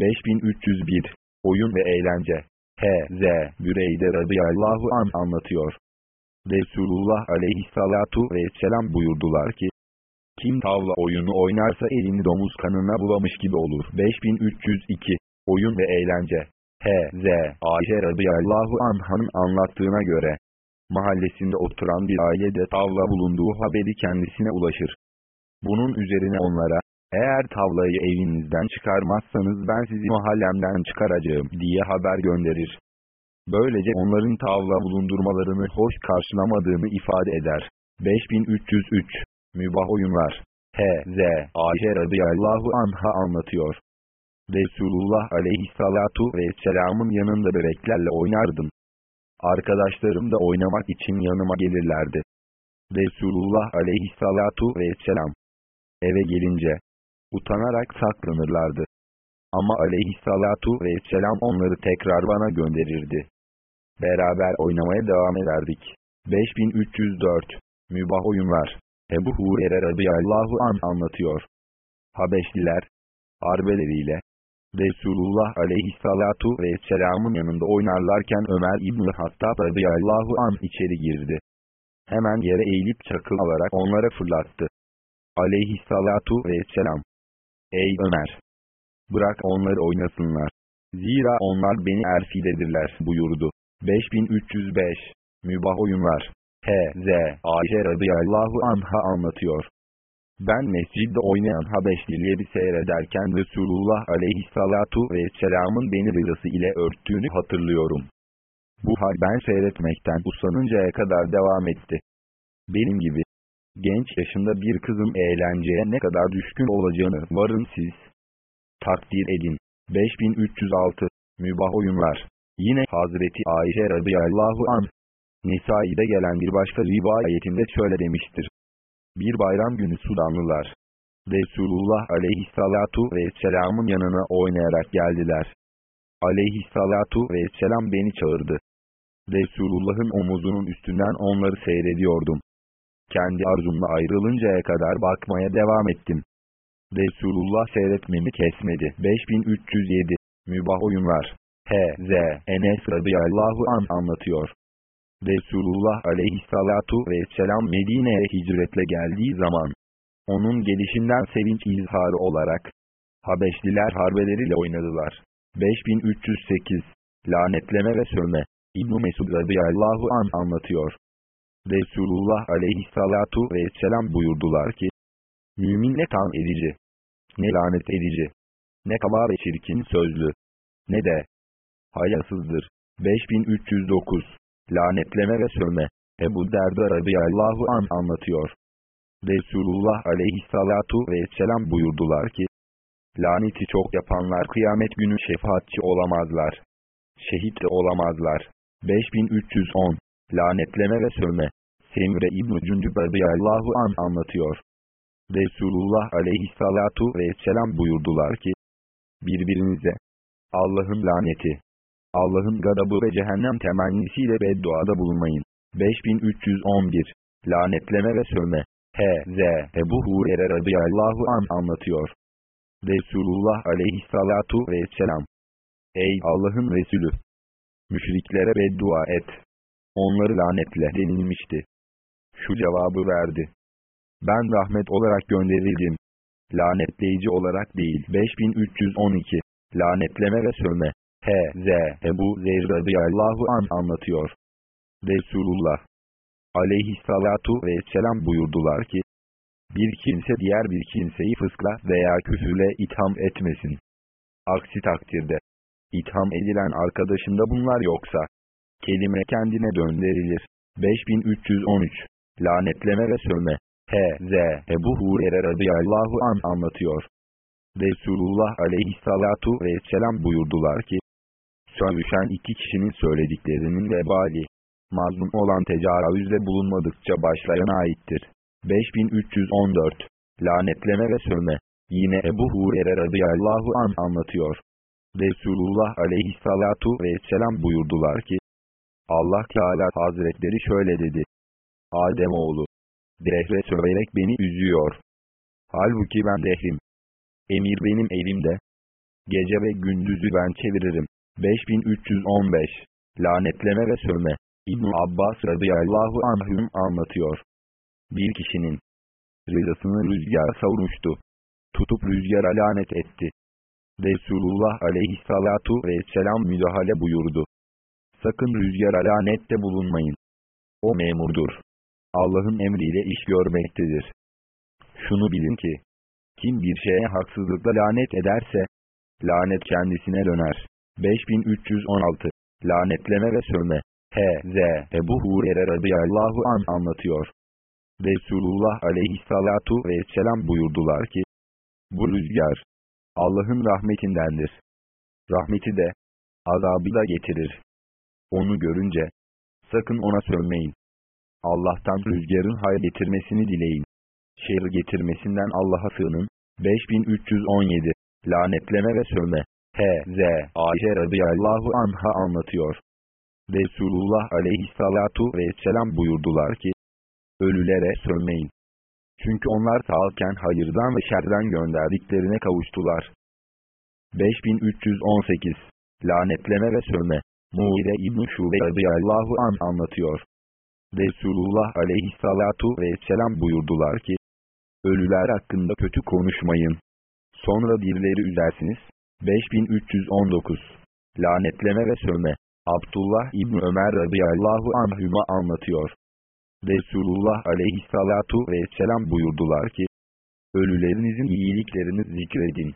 5301 Oyun ve eğlence H.Z. Büreyde radıyallahu an anlatıyor. Resulullah aleyhissalatu vesselam buyurdular ki, kim tavla oyunu oynarsa elini domuz kanına bulamış gibi olur. 5302 Oyun ve eğlence H.Z. Ayşe radıyallahu anh'ın anlattığına göre, mahallesinde oturan bir ailede tavla bulunduğu haberi kendisine ulaşır. Bunun üzerine onlara, eğer tavlayı evinizden çıkarmazsanız ben sizi mahallemden çıkaracağım diye haber gönderir. Böylece onların tavla bulundurmalarını hoş karşılamadığını ifade eder. 5303 Mübah oyunlar H.Z. Ayşe radıyallahu anha anlatıyor. Resulullah aleyhissalatu vesselamın yanında bebeklerle oynardım. Arkadaşlarım da oynamak için yanıma gelirlerdi. Resulullah aleyhissalatu vesselam eve gelince utanarak saklanırlardı. Ama aleyhissalatu vesselam onları tekrar bana gönderirdi. Beraber oynamaya devam ederdik. 5304 Mübah oyunlar Ebu Hurer'e radıyallahu an anlatıyor. Habeşliler, arbeleriyle, Resulullah aleyhissalatu vesselamın yanında oynarlarken Ömer İbni Hattab radıyallahu an içeri girdi. Hemen yere eğilip çakıl alarak onlara fırlattı. Aleyhissalatu vesselam. Ey Ömer! Bırak onları oynasınlar. Zira onlar beni erfidedirler buyurdu. 5305 Mübah oyunlar H.Z. Ayşe radıyallahu anha anlatıyor. Ben mescidde oynayan Habeşlileri seyrederken Resulullah aleyhissalatu vesselamın beni rızası ile örttüğünü hatırlıyorum. Bu hal ben seyretmekten usanıncaya kadar devam etti. Benim gibi genç yaşında bir kızın eğlenceye ne kadar düşkün olacağını varın siz. Takdir edin. 5306 Mübah oyunlar Yine Hazreti Ayşe radıyallahu anh Nisai'de gelen bir başka rivayetinde şöyle demiştir. Bir bayram günü Sudanlılar, Resulullah aleyhissalatu vesselamın yanına oynayarak geldiler. Aleyhissalatu vesselam beni çağırdı. Resulullah'ın omuzunun üstünden onları seyrediyordum. Kendi arzumla ayrılıncaya kadar bakmaya devam ettim. Resulullah seyretmemi kesmedi. 5307 Mübah oyunlar H.Z. Enes radıyallahu an anlatıyor. Resulullah aleyhissalatu vesselam Medine'ye hicretle geldiği zaman, onun gelişinden sevinç izharı olarak, Habeşliler harbeleriyle oynadılar. 5308 Lanetleme ve sövme İbn-i Mesud radıyallahu an anlatıyor. Resulullah aleyhissalatu vesselam buyurdular ki, Mümin ne tan edici, ne lanet edici, ne kaba ve çirkin sözlü, ne de hayasızdır. 5309 Lanetleme ve sövme Ebu Derda radıyallahu an anlatıyor. Resulullah aleyhissalatu vesselam buyurdular ki, Laneti çok yapanlar kıyamet günü şefaatçi olamazlar. Şehit olamazlar. 5310 Lanetleme ve sövme Semre İbn-i Cündüb radıyallahu an anlatıyor. Resulullah aleyhissalatu vesselam buyurdular ki, Birbirinize, Allah'ın laneti, Allah'ın gadabı ve cehennem temennisiyle bedduada bulunmayın. 5311 Lanetleme ve sövme H.Z. Ebu Hurer'e radıyallahu an anlatıyor. Resulullah aleyhissalatu vesselam Ey Allah'ın Resulü! Müşriklere beddua et. Onları lanetle denilmişti. Şu cevabı verdi. Ben rahmet olarak gönderildim. Lanetleyici olarak değil. 5312 Lanetleme ve sövme H.Z. Ebu Zeyr radıyallahu an anlatıyor. Resulullah aleyhissalatu vesselam buyurdular ki, bir kimse diğer bir kimseyi fıskla veya küfürle itham etmesin. Aksi takdirde, itham edilen arkadaşında bunlar yoksa, kelime kendine döndürülür. 5313 Lanetleme ve sövme H.Z. Ebu Hurer'e radıyallahu an anlatıyor. Resulullah aleyhissalatu vesselam buyurdular ki, Sövüşen iki kişinin söylediklerinin vebali, mazlum olan tecavüzde bulunmadıkça başlayana aittir. 5314 Lanetleme ve sövme Yine Ebu Hurer'e radıyallahu an anlatıyor. Resulullah aleyhissalatu vesselam buyurdular ki, Allah Teala Hazretleri şöyle dedi. Adem oğlu, dehre söverek beni üzüyor. Halbuki ben dehrim. Emir benim elimde. Gece ve gündüzü ben çeviririm. 5315 Lanetleme ve sövme ibn Abbas radıyallahu anhüm anlatıyor. Bir kişinin rızasını rüzgar savurmuştu. Tutup rüzgara lanet etti. Resulullah aleyhissalatu vesselam müdahale buyurdu. Sakın rüzgara lanette bulunmayın. O memurdur. Allah'ın emriyle iş görmektedir. Şunu bilin ki, kim bir şeye haksızlıkla lanet ederse, lanet kendisine döner. 5316 Lanetleme ve sövme H.Z. Ebu Hurer'e radıyallahu an anlatıyor. Resulullah aleyhissalatu vesselam buyurdular ki, bu rüzgar, Allah'ın rahmetindendir. Rahmeti de, azabı da getirir. Onu görünce, sakın ona sövmeyin. Allah'tan rüzgarın hayır getirmesini dileyin. Şer getirmesinden Allah'a sığının. 5317 Lanetleme ve sövme H.Z. Ayşe radıyallahu anha anlatıyor. Resulullah aleyhissalatu vesselam buyurdular ki, Ölülere sövmeyin. Çünkü onlar sağken hayırdan ve şerden gönderdiklerine kavuştular. 5318 Lanetleme ve sövme Muire İbn-i Şube radıyallahu an anlatıyor. Resulullah aleyhissalatu vesselam buyurdular ki, Ölüler hakkında kötü konuşmayın. Sonra dirileri üzersiniz. 5319 Lanetleme ve sövme Abdullah İbn Ömer radıyallahu anhüma anlatıyor. Resulullah aleyhissalatu vesselam buyurdular ki, Ölülerinizin iyiliklerini zikredin.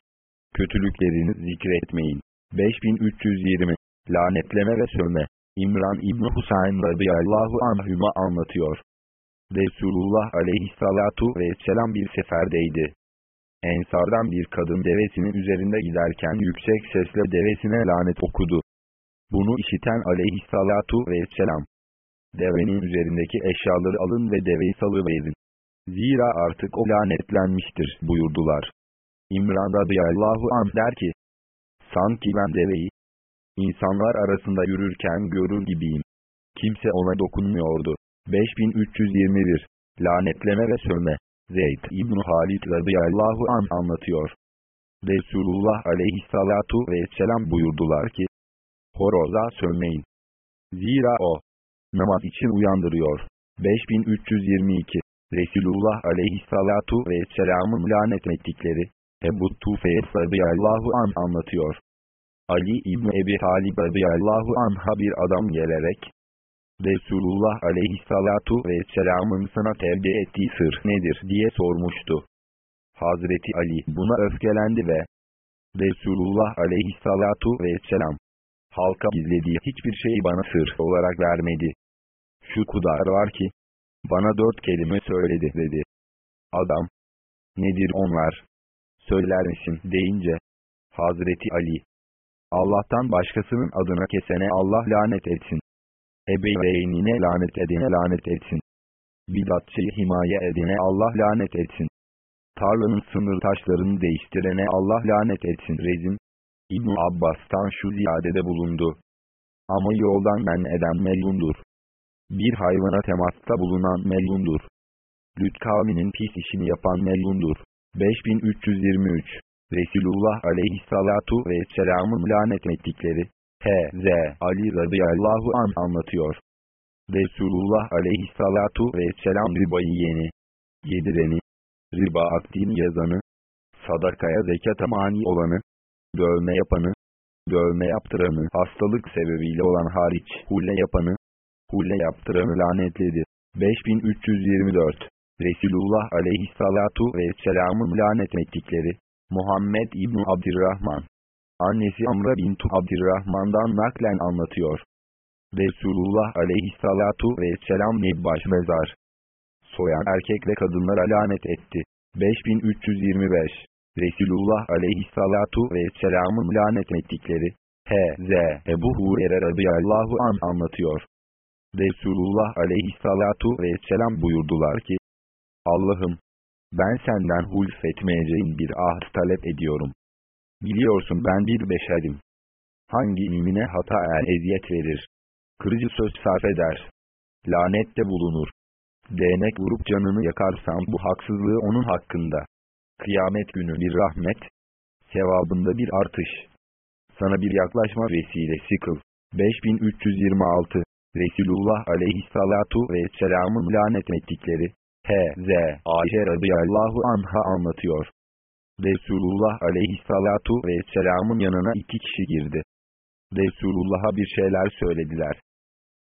Kötülüklerini zikretmeyin. 5320 Lanetleme ve sövme İmran İbn Husayn radıyallahu anhüma anlatıyor. Resulullah aleyhissalatu vesselam bir seferdeydi. Ensardan bir kadın devesinin üzerinde giderken yüksek sesle devesine lanet okudu. Bunu işiten aleyhissalatu vesselam. Devenin üzerindeki eşyaları alın ve deveyi salıverin. Zira artık o lanetlenmiştir buyurdular. İmran radıyallahu anh der ki, sanki ben deveyi, insanlar arasında yürürken görür gibiyim. Kimse ona dokunmuyordu. 5321 Lanetleme ve sövme Zeyd İbn Halid radıyallahu an anlatıyor. Resulullah aleyhissalatu vesselam buyurdular ki, Horoza sövmeyin. Zira o, namaz için uyandırıyor. 5322 Resulullah aleyhissalatu vesselamın lanet ettikleri, Ebu Tufeyl radıyallahu an anlatıyor. Ali İbni Ebi Talib radıyallahu anha bir adam gelerek, Resulullah aleyhissalatu vesselamın sana tevdi ettiği sır nedir diye sormuştu. Hazreti Ali buna öfkelendi ve Resulullah aleyhissalatu vesselam halka gizlediği hiçbir şeyi bana sır olarak vermedi. Şu kudar var ki, bana dört kelime söyledi dedi. Adam, nedir onlar? Söyler misin deyince, Hazreti Ali, Allah'tan başkasının adına kesene Allah lanet etsin. Ebeveynine lanet edene lanet etsin. Bidatçıyı himaye edene Allah lanet etsin. Tarlanın sınır taşlarını değiştirene Allah lanet etsin. Rezim, ibn Abbas'tan şu ziyadede bulundu. Ama yoldan men eden melundur. Bir hayvana temasta bulunan melundur. Lüt kavminin pis işini yapan melundur. 5323 Resulullah aleyhissalatu vesselamın lanet ettikleri H.Z. Ali radıyallahu an anlatıyor. Resulullah aleyhissalatu vesselam ribayı yeni, yedireni, riba akdini yazanı, sadakaya zekata mani olanı, dövme yapanı, dövme yaptıranı hastalık sebebiyle olan hariç hulle yapanı, hulle yaptıranı lanetledi. 5324 Resulullah aleyhissalatu vesselamın lanet ettikleri Muhammed İbni Abdirrahman Annesi Amra bintu Abdirrahman'dan naklen anlatıyor. Resulullah aleyhissalatu vesselam nebbaş mezar. Soyan erkek ve kadınlara lanet etti. 5325 Resulullah aleyhissalatu vesselamın lanet ettikleri H.Z. Ebu Hurer'e radıyallahu an anlatıyor. Resulullah aleyhissalatu vesselam buyurdular ki, Allah'ım, ben senden hulfetmeyeceğin bir ahd talep ediyorum. Biliyorsun ben bir beşerim. Hangi mümine hata el eziyet verir? Kırıcı söz sarf eder. Lanette bulunur. Değnek vurup canını yakarsam bu haksızlığı onun hakkında. Kıyamet günü bir rahmet, sevabında bir artış. sana bir yaklaşma vesilesi kıl. 5326 Resulullah aleyhissalatu vesselamın lanet ettikleri H.Z. Ayşe radıyallahu anha anlatıyor. Resulullah aleyhissalatu vesselamın yanına iki kişi girdi. Resulullah'a bir şeyler söylediler.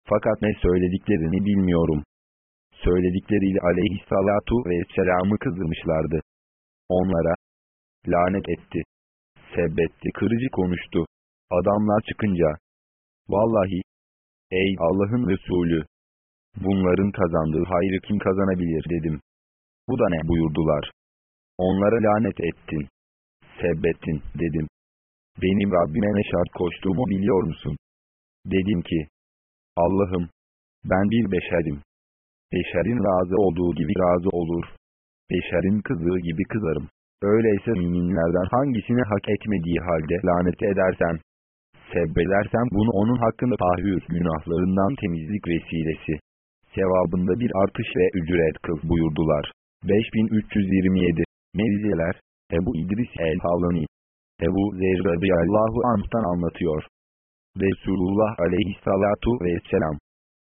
Fakat ne söylediklerini bilmiyorum. Söyledikleriyle aleyhissalatu vesselamı kızdırmışlardı. Onlara lanet etti. Sebbetti, kırıcı konuştu. Adamlar çıkınca, vallahi, ey Allah'ın Resulü, bunların kazandığı hayrı kim kazanabilir dedim. Bu da ne buyurdular. Onlara lanet ettin. Sebbettin dedim. Benim Rabbime ne şart koştuğumu biliyor musun? Dedim ki, Allah'ım, ben bir beşerim. Beşerin razı olduğu gibi razı olur. Beşerin kızdığı gibi kızarım. Öyleyse müminlerden hangisini hak etmediği halde lanet edersen, sebbedersen bunu onun hakkında tahür günahlarından temizlik vesilesi. Sevabında bir artış ve ücret kıl buyurdular. 5327 Mevziler Ebu İdris el-Havlani Ebu Zer radıyallahu anh'tan anlatıyor. Resulullah aleyhissalatu vesselam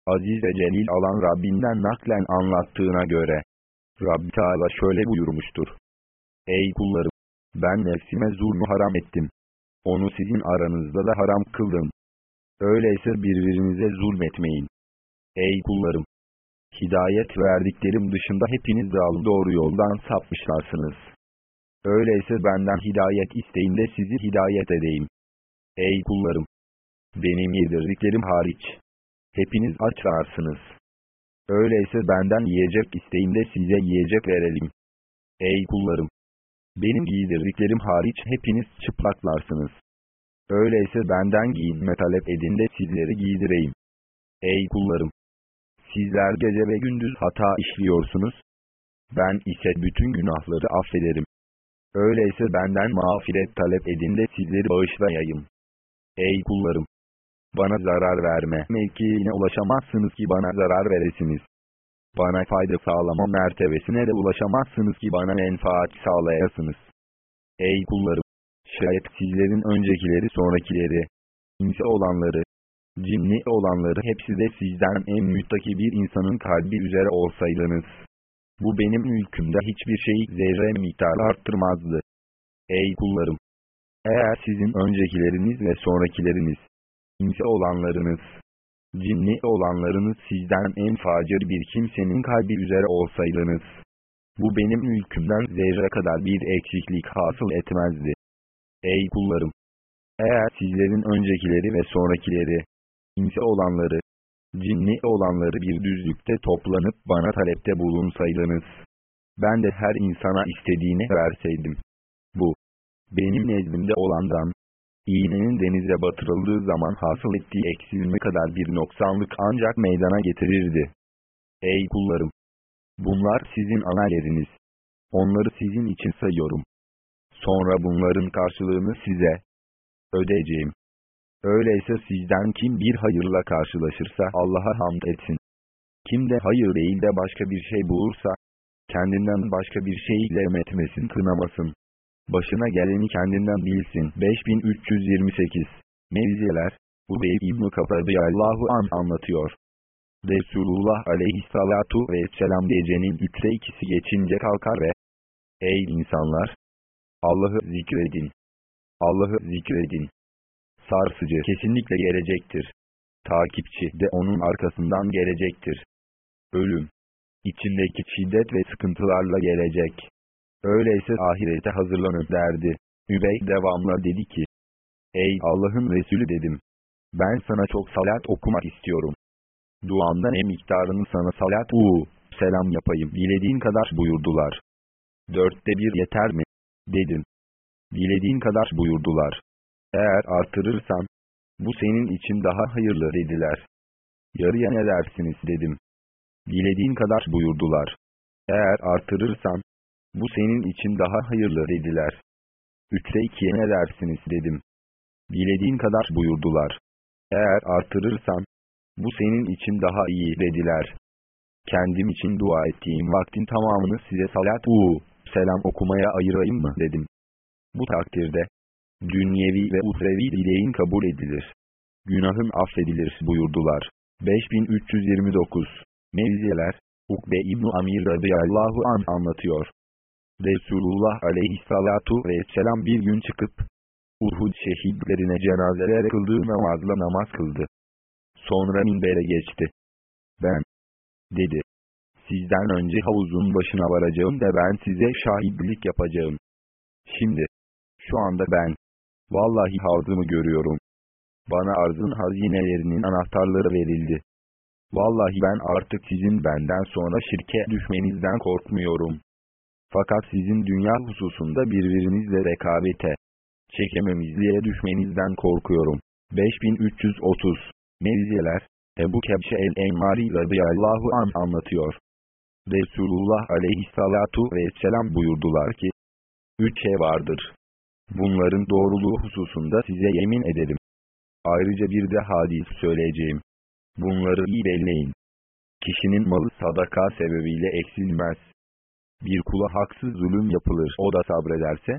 Aziz ve celil alan Rabbinden naklen anlattığına göre Rabbi Teala şöyle buyurmuştur. Ey kullarım! Ben nefsime zulmü haram ettim. Onu sizin aranızda da haram kıldım. Öyleyse birbirinize zulmetmeyin. Ey kullarım! Hidayet verdiklerim dışında hepiniz dağlı doğru yoldan sapmışlarsınız. Öyleyse benden hidayet isteyin de sizi hidayet edeyim. Ey kullarım! Benim yedirdiklerim hariç. Hepiniz açarsınız. Öyleyse benden yiyecek isteyin de size yiyecek verelim. Ey kullarım! Benim giydirdiklerim hariç hepiniz çıplaklarsınız. Öyleyse benden giyinme talep edin de sizleri giydireyim. Ey kullarım! Sizler gece ve gündüz hata işliyorsunuz. Ben ise bütün günahları affederim. Öyleyse benden mağfiret talep edin de sizleri bağışlayayım. Ey kullarım! Bana zarar verme mevkiine ulaşamazsınız ki bana zarar veresiniz. Bana fayda sağlama mertebesine de ulaşamazsınız ki bana menfaat sağlayasınız. Ey kullarım! Şayet sizlerin öncekileri sonrakileri, inse olanları, cinni olanları hepsi de sizden en müttaki bir insanın kalbi üzere olsaydınız. Bu benim mülkümde hiçbir şeyi zerre miktarı arttırmazdı. Ey kullarım! Eğer sizin öncekileriniz ve sonrakileriniz, inse olanlarınız, cinni olanlarınız sizden en facir bir kimsenin kalbi üzere olsaydınız, bu benim mülkümden zerre kadar bir eksiklik hasıl etmezdi. Ey kullarım! Eğer sizlerin öncekileri ve sonrakileri, inse olanları, cinni olanları bir düzlükte toplanıp bana talepte bulunsaydınız, ben de her insana istediğini verseydim. Bu, benim nezdimde olandan, iğnenin denize batırıldığı zaman hasıl ettiği eksilme kadar bir noksanlık ancak meydana getirirdi. Ey kullarım! Bunlar sizin analeriniz. Onları sizin için sayıyorum. Sonra bunların karşılığını size ödeyeceğim. Öyleyse sizden kim bir hayırla karşılaşırsa Allah'a hamd etsin. Kim de hayır değil de başka bir şey bulursa, kendinden başka bir şeyle metmesin kınamasın. Başına geleni kendinden bilsin. 5328 Mevziler Ubey İbn-i Allahu an anlatıyor. Resulullah aleyhissalatu vesselam gecenin üçte ikisi geçince kalkar ve Ey insanlar! Allah'ı zikredin. Allah'ı zikredin. Sarsıcı kesinlikle gelecektir. Takipçi de onun arkasından gelecektir. Ölüm. içindeki şiddet ve sıkıntılarla gelecek. Öyleyse ahirete hazırlanın derdi. Übey devamla dedi ki, Ey Allah'ın Resulü dedim. Ben sana çok salat okumak istiyorum. Duanda ne miktarını sana salat u selam yapayım dilediğin kadar buyurdular. Dörtte bir yeter mi? Dedim. Dilediğin kadar buyurdular. Eğer artırırsan, bu senin için daha hayırlı dediler. Yarıya ne dersiniz dedim. Dilediğin kadar buyurdular. Eğer artırırsan, bu senin için daha hayırlı dediler. Üçte ikiye ne dersiniz dedim. Dilediğin kadar buyurdular. Eğer artırırsan, bu senin için daha iyi dediler. Kendim için dua ettiğim vaktin tamamını size salat u selam okumaya ayırayım mı dedim. Bu takdirde, Dünyevi ve uhrevi dileğin kabul edilir. Günahın affedilir buyurdular. 5329 Mevziyeler Ukbe İbn Amir radıyallahu an anlatıyor. Resulullah aleyhissalatu vesselam bir gün çıkıp Uhud şehitlerine cenazelere kıldığı namazla namaz kıldı. Sonra minbere geçti. Ben, dedi, sizden önce havuzun başına varacağım da ben size şahitlik yapacağım. Şimdi, şu anda ben, vallahi havzımı görüyorum. Bana arzın hazinelerinin anahtarları verildi. Vallahi ben artık sizin benden sonra şirke düşmenizden korkmuyorum. Fakat sizin dünya hususunda birbirinizle rekabete, çekememizliğe düşmenizden korkuyorum. 5330 Mevziyeler Ebu Kebşe el-Emmari radıyallahu an anlatıyor. Resulullah aleyhissalatu vesselam buyurdular ki, Üç şey vardır. Bunların doğruluğu hususunda size yemin ederim. Ayrıca bir de hadis söyleyeceğim. Bunları iyi belleyin. Kişinin malı sadaka sebebiyle eksilmez. Bir kula haksız zulüm yapılır o da sabrederse,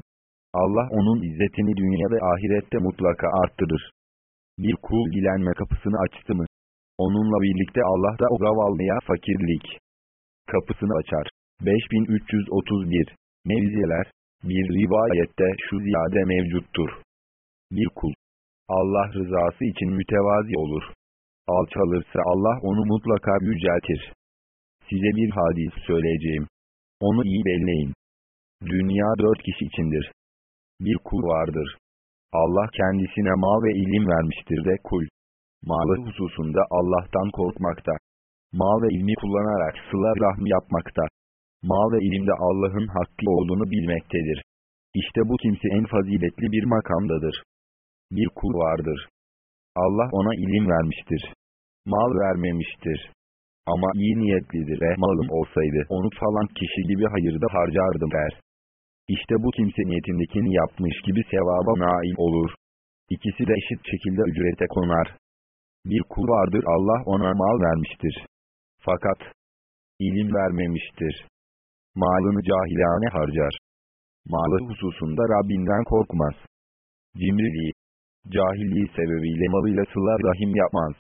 Allah onun izzetini dünya ve ahirette mutlaka arttırır. Bir kul dilenme kapısını açtı mı? Onunla birlikte Allah da o zavallıya fakirlik kapısını açar. 5331 Mevziler Bir rivayette şu ziyade mevcuttur. Bir kul Allah rızası için mütevazi olur. Alçalırsa Allah onu mutlaka yüceltir. Size bir hadis söyleyeceğim. Onu iyi belleyin. Dünya dört kişi içindir. Bir kul vardır. Allah kendisine mal ve ilim vermiştir de kul. Malı hususunda Allah'tan korkmakta. Mal ve ilmi kullanarak sıla rahmi yapmakta. Mal ve ilimde Allah'ın hakkı olduğunu bilmektedir. İşte bu kimse en faziletli bir makamdadır. Bir kul vardır. Allah ona ilim vermiştir. Mal vermemiştir. Ama iyi niyetlidir ve malım olsaydı onu falan kişi gibi hayırda harcardım der. İşte bu kimse niyetindekini yapmış gibi sevaba nail olur. İkisi de eşit şekilde ücrete konar. Bir kul vardır Allah ona mal vermiştir. Fakat ilim vermemiştir. Malını cahilane harcar. Malı hususunda Rabbinden korkmaz. Cimriliği, cahilliği sebebiyle malıyla sıla rahim yapmaz.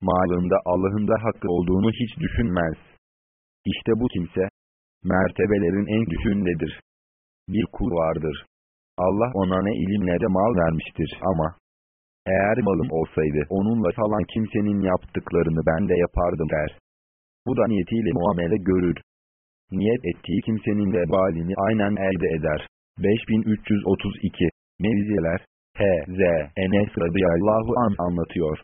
Malında Allah'ın da hakkı olduğunu hiç düşünmez. İşte bu kimse, mertebelerin en düşüğündedir bir kul vardır. Allah ona ne ilim ne de mal vermiştir ama eğer malım olsaydı onunla falan kimsenin yaptıklarını ben de yapardım der. Bu da niyetiyle muamele görür. Niyet ettiği kimsenin de balini aynen elde eder. 5332 Mevziler H.Z. Enes radıyallahu an anlatıyor.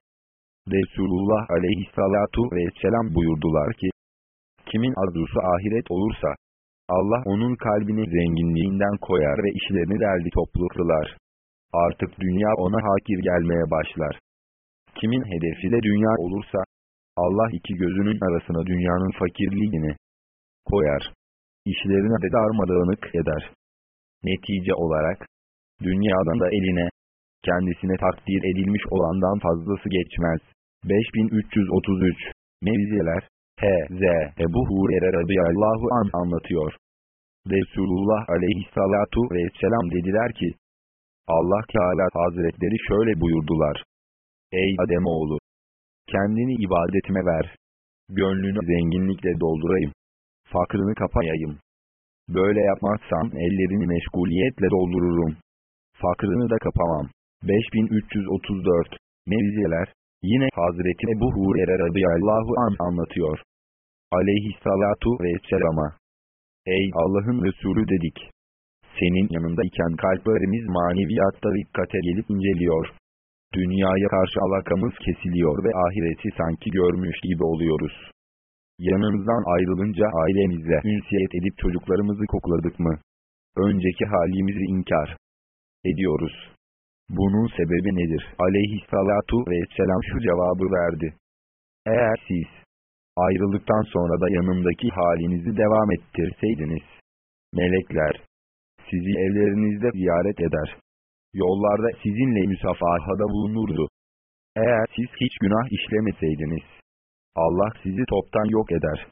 Resulullah aleyhissalatu vesselam buyurdular ki, kimin arzusu ahiret olursa, Allah onun kalbini zenginliğinden koyar ve işlerini derli toplu kılar. Artık dünya ona hakir gelmeye başlar. Kimin hedefi de dünya olursa, Allah iki gözünün arasına dünyanın fakirliğini koyar. İşlerine de darmadağınık eder. Netice olarak, dünyadan da eline, kendisine takdir edilmiş olandan fazlası geçmez. 5333 Mevziyeler H.Z. Ebu Hurer'e radıyallahu an anlatıyor. Resulullah aleyhissalatu vesselam dediler ki, Allah Teala Hazretleri şöyle buyurdular. Ey Ademoğlu! Kendini ibadetime ver. Gönlünü zenginlikle doldurayım. Fakrını kapayayım. Böyle yapmazsan ellerini meşguliyetle doldururum. Fakrını da kapamam. 5334 Mevziler Yine Hazreti Ebu Hurer'e radıyallahu an anlatıyor. Aleyhissalatu vesselama. Ey Allah'ın Resulü dedik. Senin yanında iken kalplerimiz maneviyatta dikkate gelip inceliyor. Dünyaya karşı alakamız kesiliyor ve ahireti sanki görmüş gibi oluyoruz. Yanımızdan ayrılınca ailemizle ünsiyet edip çocuklarımızı kokladık mı? Önceki halimizi inkar ediyoruz. Bunun sebebi nedir? Aleyhissalatu vesselam şu cevabı verdi. Eğer siz ayrıldıktan sonra da yanımdaki halinizi devam ettirseydiniz, melekler sizi evlerinizde ziyaret eder. Yollarda sizinle müsafahada bulunurdu. Eğer siz hiç günah işlemeseydiniz, Allah sizi toptan yok eder.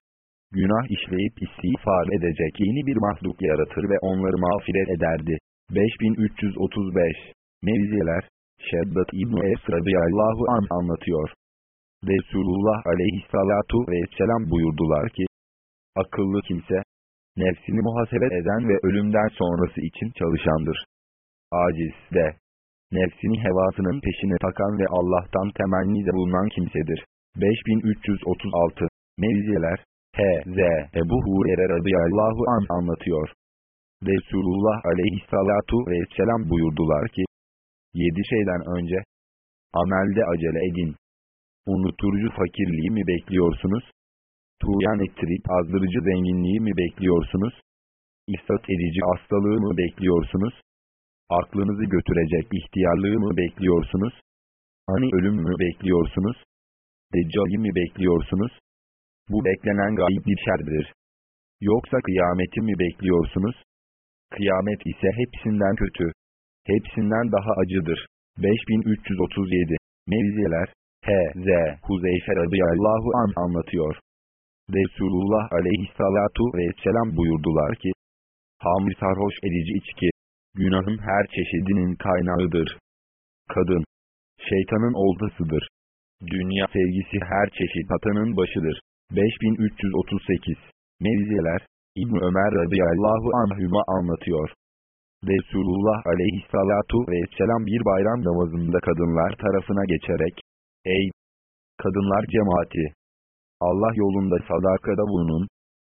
Günah işleyip istiğfar edecek yeni bir mahluk yaratır ve onları mağfiret ederdi. 5335 Mevziyeler, Şeddat İbni Es radıyallahu an anlatıyor. Resulullah aleyhissalatu vesselam buyurdular ki, akıllı kimse, nefsini muhasebe eden ve ölümden sonrası için çalışandır. Aciz de, nefsini hevasının peşine takan ve Allah'tan temennide bulunan kimsedir. 5336 Mevziyeler H.Z. Ebu Hurer'e radıyallahu an anlatıyor. Resulullah aleyhissalatu vesselam buyurdular ki, Yedi şeyden önce, amelde acele edin. Unuturucu fakirliği mi bekliyorsunuz? Tuğyan ettirip azdırıcı zenginliği mi bekliyorsunuz? İstat edici hastalığı mı bekliyorsunuz? Aklınızı götürecek ihtiyarlığı mı bekliyorsunuz? Hani ölüm mü bekliyorsunuz? Deccali mi bekliyorsunuz? Bu beklenen gayb bir şerdir. Yoksa kıyameti mi bekliyorsunuz? Kıyamet ise hepsinden kötü. Hepsinden daha acıdır. 5337 Mevziyeler H.Z. Huzeyfe radıyallahu an anlatıyor. Resulullah aleyhissalatu vesselam buyurdular ki, Hamr sarhoş edici içki, günahın her çeşidinin kaynağıdır. Kadın, şeytanın oltasıdır. Dünya sevgisi her çeşit hatanın başıdır. 5338 Mevziyeler İbn Ömer radıyallahu anhüma anlatıyor. Resulullah aleyhissalatu vesselam bir bayram namazında kadınlar tarafına geçerek, Ey kadınlar cemaati! Allah yolunda sadakada bulunun,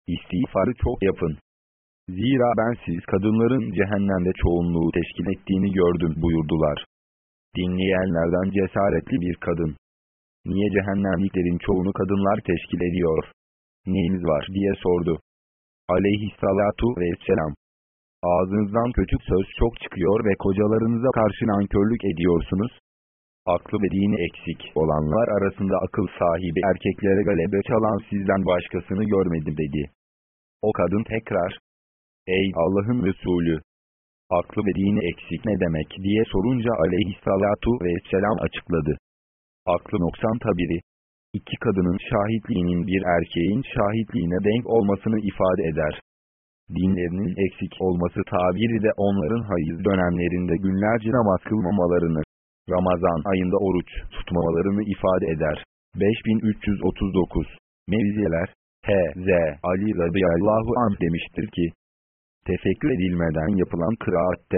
istiğfarı çok yapın. Zira ben siz kadınların cehennemde çoğunluğu teşkil ettiğini gördüm buyurdular. Dinleyenlerden cesaretli bir kadın. Niye cehennemliklerin çoğunu kadınlar teşkil ediyor? Neyiniz var diye sordu. Aleyhissalatu vesselam. Ağzınızdan kötü söz çok çıkıyor ve kocalarınıza karşı nankörlük ediyorsunuz. Aklı ve dini eksik olanlar arasında akıl sahibi erkeklere galebe çalan sizden başkasını görmedim dedi. O kadın tekrar, Ey Allah'ın Resulü! Aklı ve dini eksik ne demek diye sorunca aleyhissalatu vesselam açıkladı. Aklı noksan tabiri, iki kadının şahitliğinin bir erkeğin şahitliğine denk olmasını ifade eder dinlerinin eksik olması tabiri de onların hayız dönemlerinde günlerce namaz kılmamalarını, Ramazan ayında oruç tutmamalarını ifade eder. 5339 Mevziyeler H.Z. Ali radıyallahu anh demiştir ki, tefekkür edilmeden yapılan kıraatte,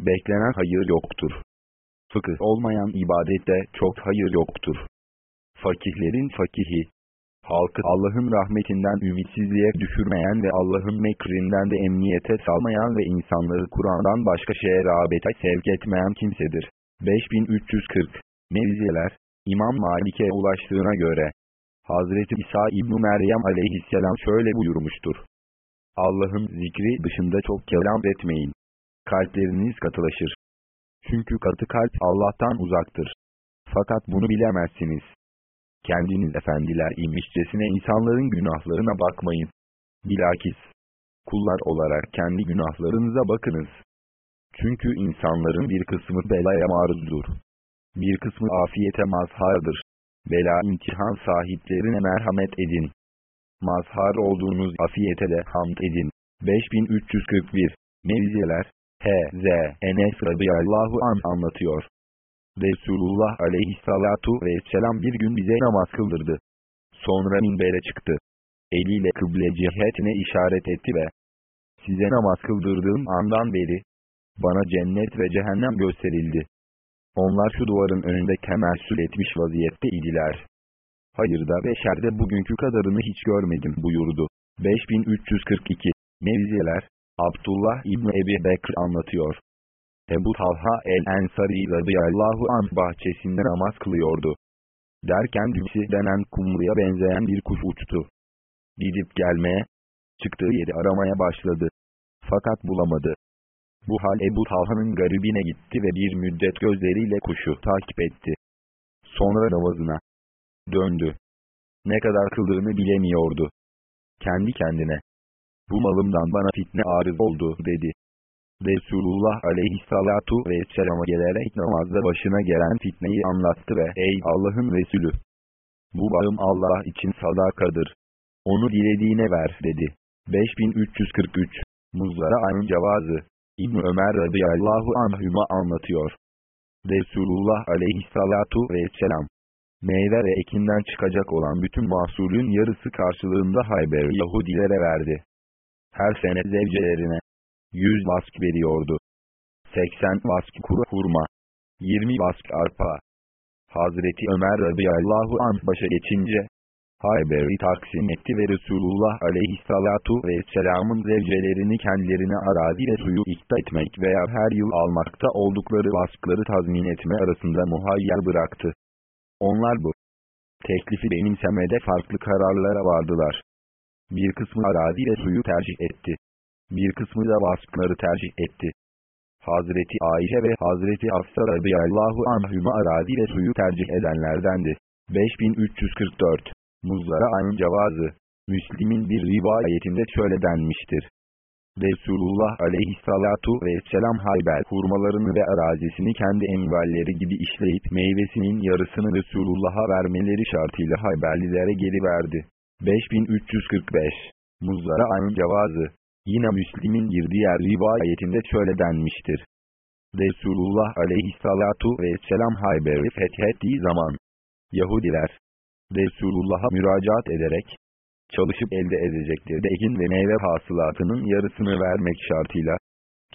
beklenen hayır yoktur. Fıkıh olmayan ibadette çok hayır yoktur. Fakihlerin fakihi, halkı Allah'ın rahmetinden ümitsizliğe düşürmeyen ve Allah'ın mekrinden de emniyete salmayan ve insanları Kur'an'dan başka şeye rağbete sevk etmeyen kimsedir. 5340 Mevziyeler İmam Malik'e ulaştığına göre Hazreti İsa İbn Meryem aleyhisselam şöyle buyurmuştur. Allah'ın zikri dışında çok kelam etmeyin. Kalpleriniz katılaşır. Çünkü katı kalp Allah'tan uzaktır. Fakat bunu bilemezsiniz. Kendiniz efendiler imişçesine insanların günahlarına bakmayın. Bilakis, kullar olarak kendi günahlarınıza bakınız. Çünkü insanların bir kısmı belaya maruzdur. Bir kısmı afiyete mazhardır. Bela imtihan sahiplerine merhamet edin. Mazhar olduğunuz afiyete de hamd edin. 5341 Mevziyeler H.Z. Enes radıyallahu an anlatıyor. Resulullah aleyhissalatu vesselam bir gün bize namaz kıldırdı. Sonra minbere çıktı. Eliyle kıble cihetine işaret etti ve size namaz kıldırdığım andan beri bana cennet ve cehennem gösterildi. Onlar şu duvarın önünde kemelsül etmiş vaziyette idiler. Hayırda ve şerde bugünkü kadarını hiç görmedim buyurdu. 5342 Mevziyeler Abdullah İbni Ebi Bekr anlatıyor. Ebu Talha el-Ensari radıyallahu an bahçesinde namaz kılıyordu. Derken dübsi denen kumruya benzeyen bir kuş uçtu. Gidip gelmeye, çıktığı yeri aramaya başladı. Fakat bulamadı. Bu hal Ebu Talha'nın garibine gitti ve bir müddet gözleriyle kuşu takip etti. Sonra namazına döndü. Ne kadar kıldığını bilemiyordu. Kendi kendine. Bu malımdan bana fitne arız oldu dedi. Resulullah aleyhissalatu vesselam'a gelerek namazda başına gelen fitneyi anlattı ve ey Allah'ın Resulü! Bu bağım Allah için sadakadır. Onu dilediğine ver dedi. 5343 Muzlara ayın cevazı İbn Ömer radıyallahu anhüma anlatıyor. Resulullah aleyhissalatu vesselam, meyve ve ekinden çıkacak olan bütün mahsulün yarısı karşılığında Hayber Yahudilere verdi. Her sene zevcelerine 100 vask veriyordu. 80 vask kuru hurma, 20 vask arpa. Hazreti Ömer radıyallahu anh başa geçince, Hayber'i taksim etti ve Resulullah aleyhissalatu vesselamın zevcelerini kendilerine arazi ve suyu ikta etmek veya her yıl almakta oldukları vaskları tazmin etme arasında muhayyer bıraktı. Onlar bu teklifi benimsemede farklı kararlara vardılar. Bir kısmı arazi ve suyu tercih etti. Bir kısmı da vaskları tercih etti. Hazreti Ayşe ve Hazreti Hafsa radıyallahu anhüma arazi ve suyu tercih edenlerdendi. 5344 Muzlara aynı cevazı, Müslim'in bir rivayetinde şöyle denmiştir. Resulullah aleyhissalatu vesselam Hayber hurmalarını ve arazisini kendi envalleri gibi işleyip meyvesinin yarısını Resulullah'a vermeleri şartıyla Hayberlilere geri verdi. 5345 Muzlara aynı cevazı, Yine Müslim'in bir diğer rivayetinde şöyle denmiştir. Resulullah aleyhissalatu vesselam Hayber'i fethettiği zaman, Yahudiler, Resulullah'a müracaat ederek, çalışıp elde edecekleri ekin ve meyve hasılatının yarısını vermek şartıyla,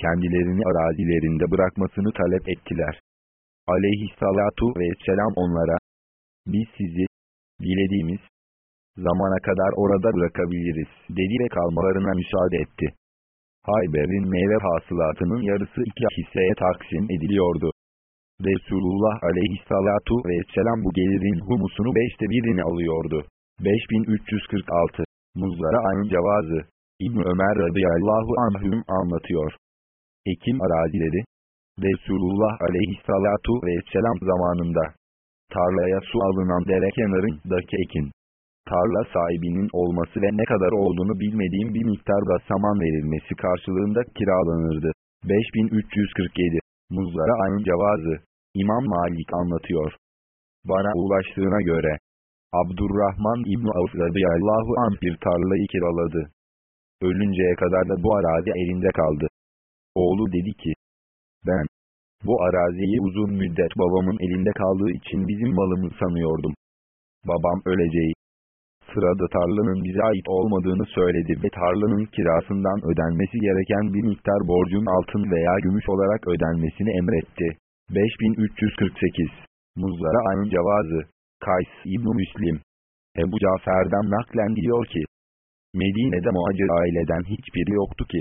kendilerini arazilerinde bırakmasını talep ettiler. Aleyhissalatu vesselam onlara, biz sizi, dilediğimiz, zamana kadar orada bırakabiliriz, dedi ve kalmalarına müsaade etti. Hayber'in meyve hasılatının yarısı iki hisseye taksim ediliyordu. Resulullah aleyhissalatu vesselam bu gelirin humusunu beşte birini alıyordu. 5346 Muzlara aynı cevazı İbn Ömer radıyallahu anhüm anlatıyor. Ekim arazileri Resulullah aleyhissalatu vesselam zamanında tarlaya su alınan dere kenarındaki ekin tarla sahibinin olması ve ne kadar olduğunu bilmediğim bir miktarda saman verilmesi karşılığında kiralanırdı. 5347 Muzlara aynı cevazı İmam Malik anlatıyor. Bana ulaştığına göre Abdurrahman İbni Avf radıyallahu anh bir tarlayı kiraladı. Ölünceye kadar da bu arazi elinde kaldı. Oğlu dedi ki, ben, bu araziyi uzun müddet babamın elinde kaldığı için bizim malımız sanıyordum. Babam öleceği sırada tarlanın bize ait olmadığını söyledi ve tarlanın kirasından ödenmesi gereken bir miktar borcun altın veya gümüş olarak ödenmesini emretti. 5348 Muzlara aynı cevazı Kays İbn Müslim Ebu Cafer'den naklen diyor ki Medine'de muhacir aileden hiçbiri yoktu ki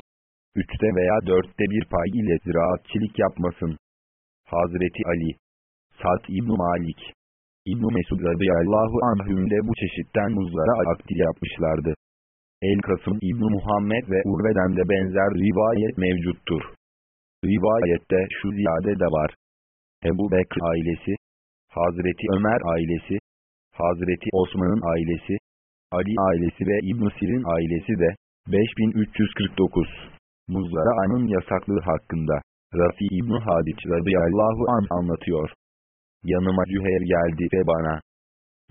üçte veya dörtte bir pay ile ziraatçilik yapmasın. Hazreti Ali Sad İbn Malik İbn Mesud radıyallahu anhüm de bu çeşitten muzlara akdi yapmışlardı. El Kasım İbn Muhammed ve Urve'den de benzer rivayet mevcuttur. Rivayette şu ziyade de var. Ebu Bekr ailesi, Hazreti Ömer ailesi, Hazreti Osman'ın ailesi, Ali ailesi ve İbn Sir'in ailesi de 5349 Muzlara anın yasaklığı hakkında Rafi İbn Hadiç radıyallahu an anlatıyor. Yanıma Cüheyr geldi ve bana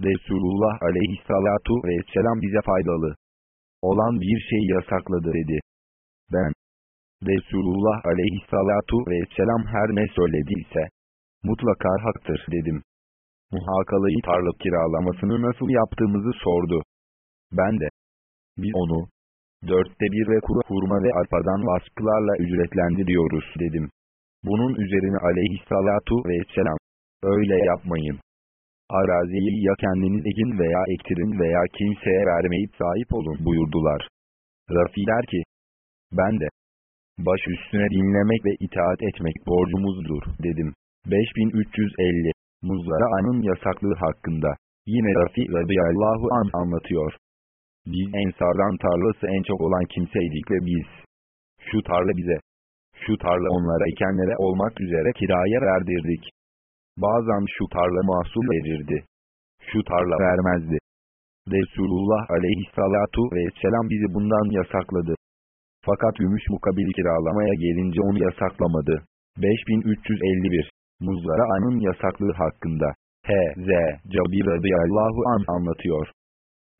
Resulullah aleyhissalatu vesselam bize faydalı olan bir şey yasakladı dedi. Ben Resulullah aleyhissalatu vesselam her ne söylediyse mutlaka haktır dedim. Muhakalayı tarla kiralamasını nasıl yaptığımızı sordu. Ben de, biz onu, dörtte bir ve kuru hurma ve arpadan vaskılarla ücretlendiriyoruz dedim. Bunun üzerine aleyhissalatu vesselam, öyle yapmayın. Araziyi ya kendiniz ekin veya ektirin veya kimseye vermeyip sahip olun buyurdular. Rafi der ki, ben de, baş üstüne dinlemek ve itaat etmek borcumuzdur dedim. 5350 Muzlara anın yasaklığı hakkında. Yine Rafi radıyallahu an anlatıyor. Biz ensardan tarlası en çok olan kimseydik ve biz. Şu tarla bize. Şu tarla onlara ekenlere olmak üzere kiraya verdirdik. Bazen şu tarla mahsul verirdi. Şu tarla vermezdi. Resulullah aleyhissalatu vesselam bizi bundan yasakladı. Fakat gümüş mukabil kiralamaya gelince onu yasaklamadı. 5351 Muzlara anın yasaklığı hakkında. H.Z. Cabir radıyallahu an anlatıyor.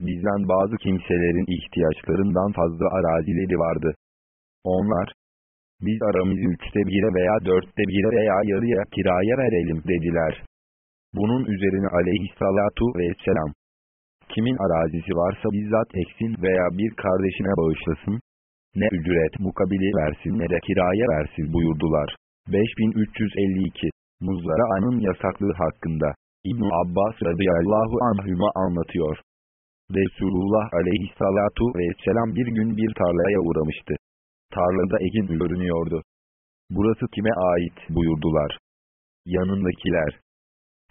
Bizden bazı kimselerin ihtiyaçlarından fazla arazileri vardı. Onlar, biz aramızı üçte bire veya dörtte bire veya yarıya kiraya verelim dediler. Bunun üzerine aleyhissalatu vesselam, kimin arazisi varsa bizzat eksin veya bir kardeşine bağışlasın, ne ücret mukabili versin ne de kiraya versin buyurdular. 5352 Muzdara'nın yasaklığı hakkında İbn Abbas radıyallahu anhüma anlatıyor. Resulullah aleyhissalatu vesselam bir gün bir tarlaya uğramıştı. Tarlada ekin görünüyordu. Burası kime ait buyurdular. Yanındakiler.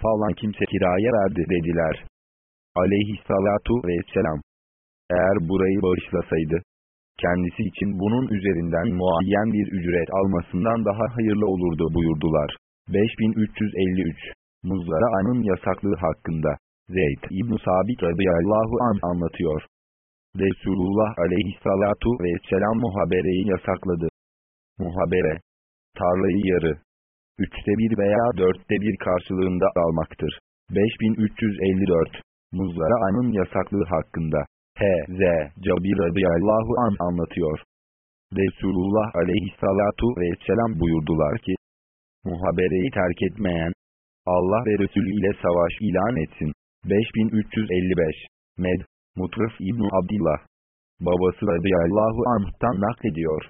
Falan kimse kiraya verdi dediler. Aleyhissalatu vesselam. Eğer burayı bağışlasaydı, kendisi için bunun üzerinden muayyen bir ücret almasından daha hayırlı olurdu buyurdular. 5353 Muzdara'nın yasaklığı hakkında Zeyd İbn Sabit radıyallahu an anlatıyor. Resulullah aleyhissalatu vesselam muhabereyi yasakladı. Muhabere, tarlayı yarı, üçte bir veya dörtte bir karşılığında almaktır. 5354 Muzdara'nın yasaklığı hakkında H.Z. Cabir radıyallahu an anlatıyor. Resulullah aleyhissalatu vesselam buyurdular ki, Muhabereyi terk etmeyen, Allah ve Resulü ile savaş ilan etsin. 5355 Med, Mutraf İbn Abdillah Babası radıyallahu anh'tan naklediyor.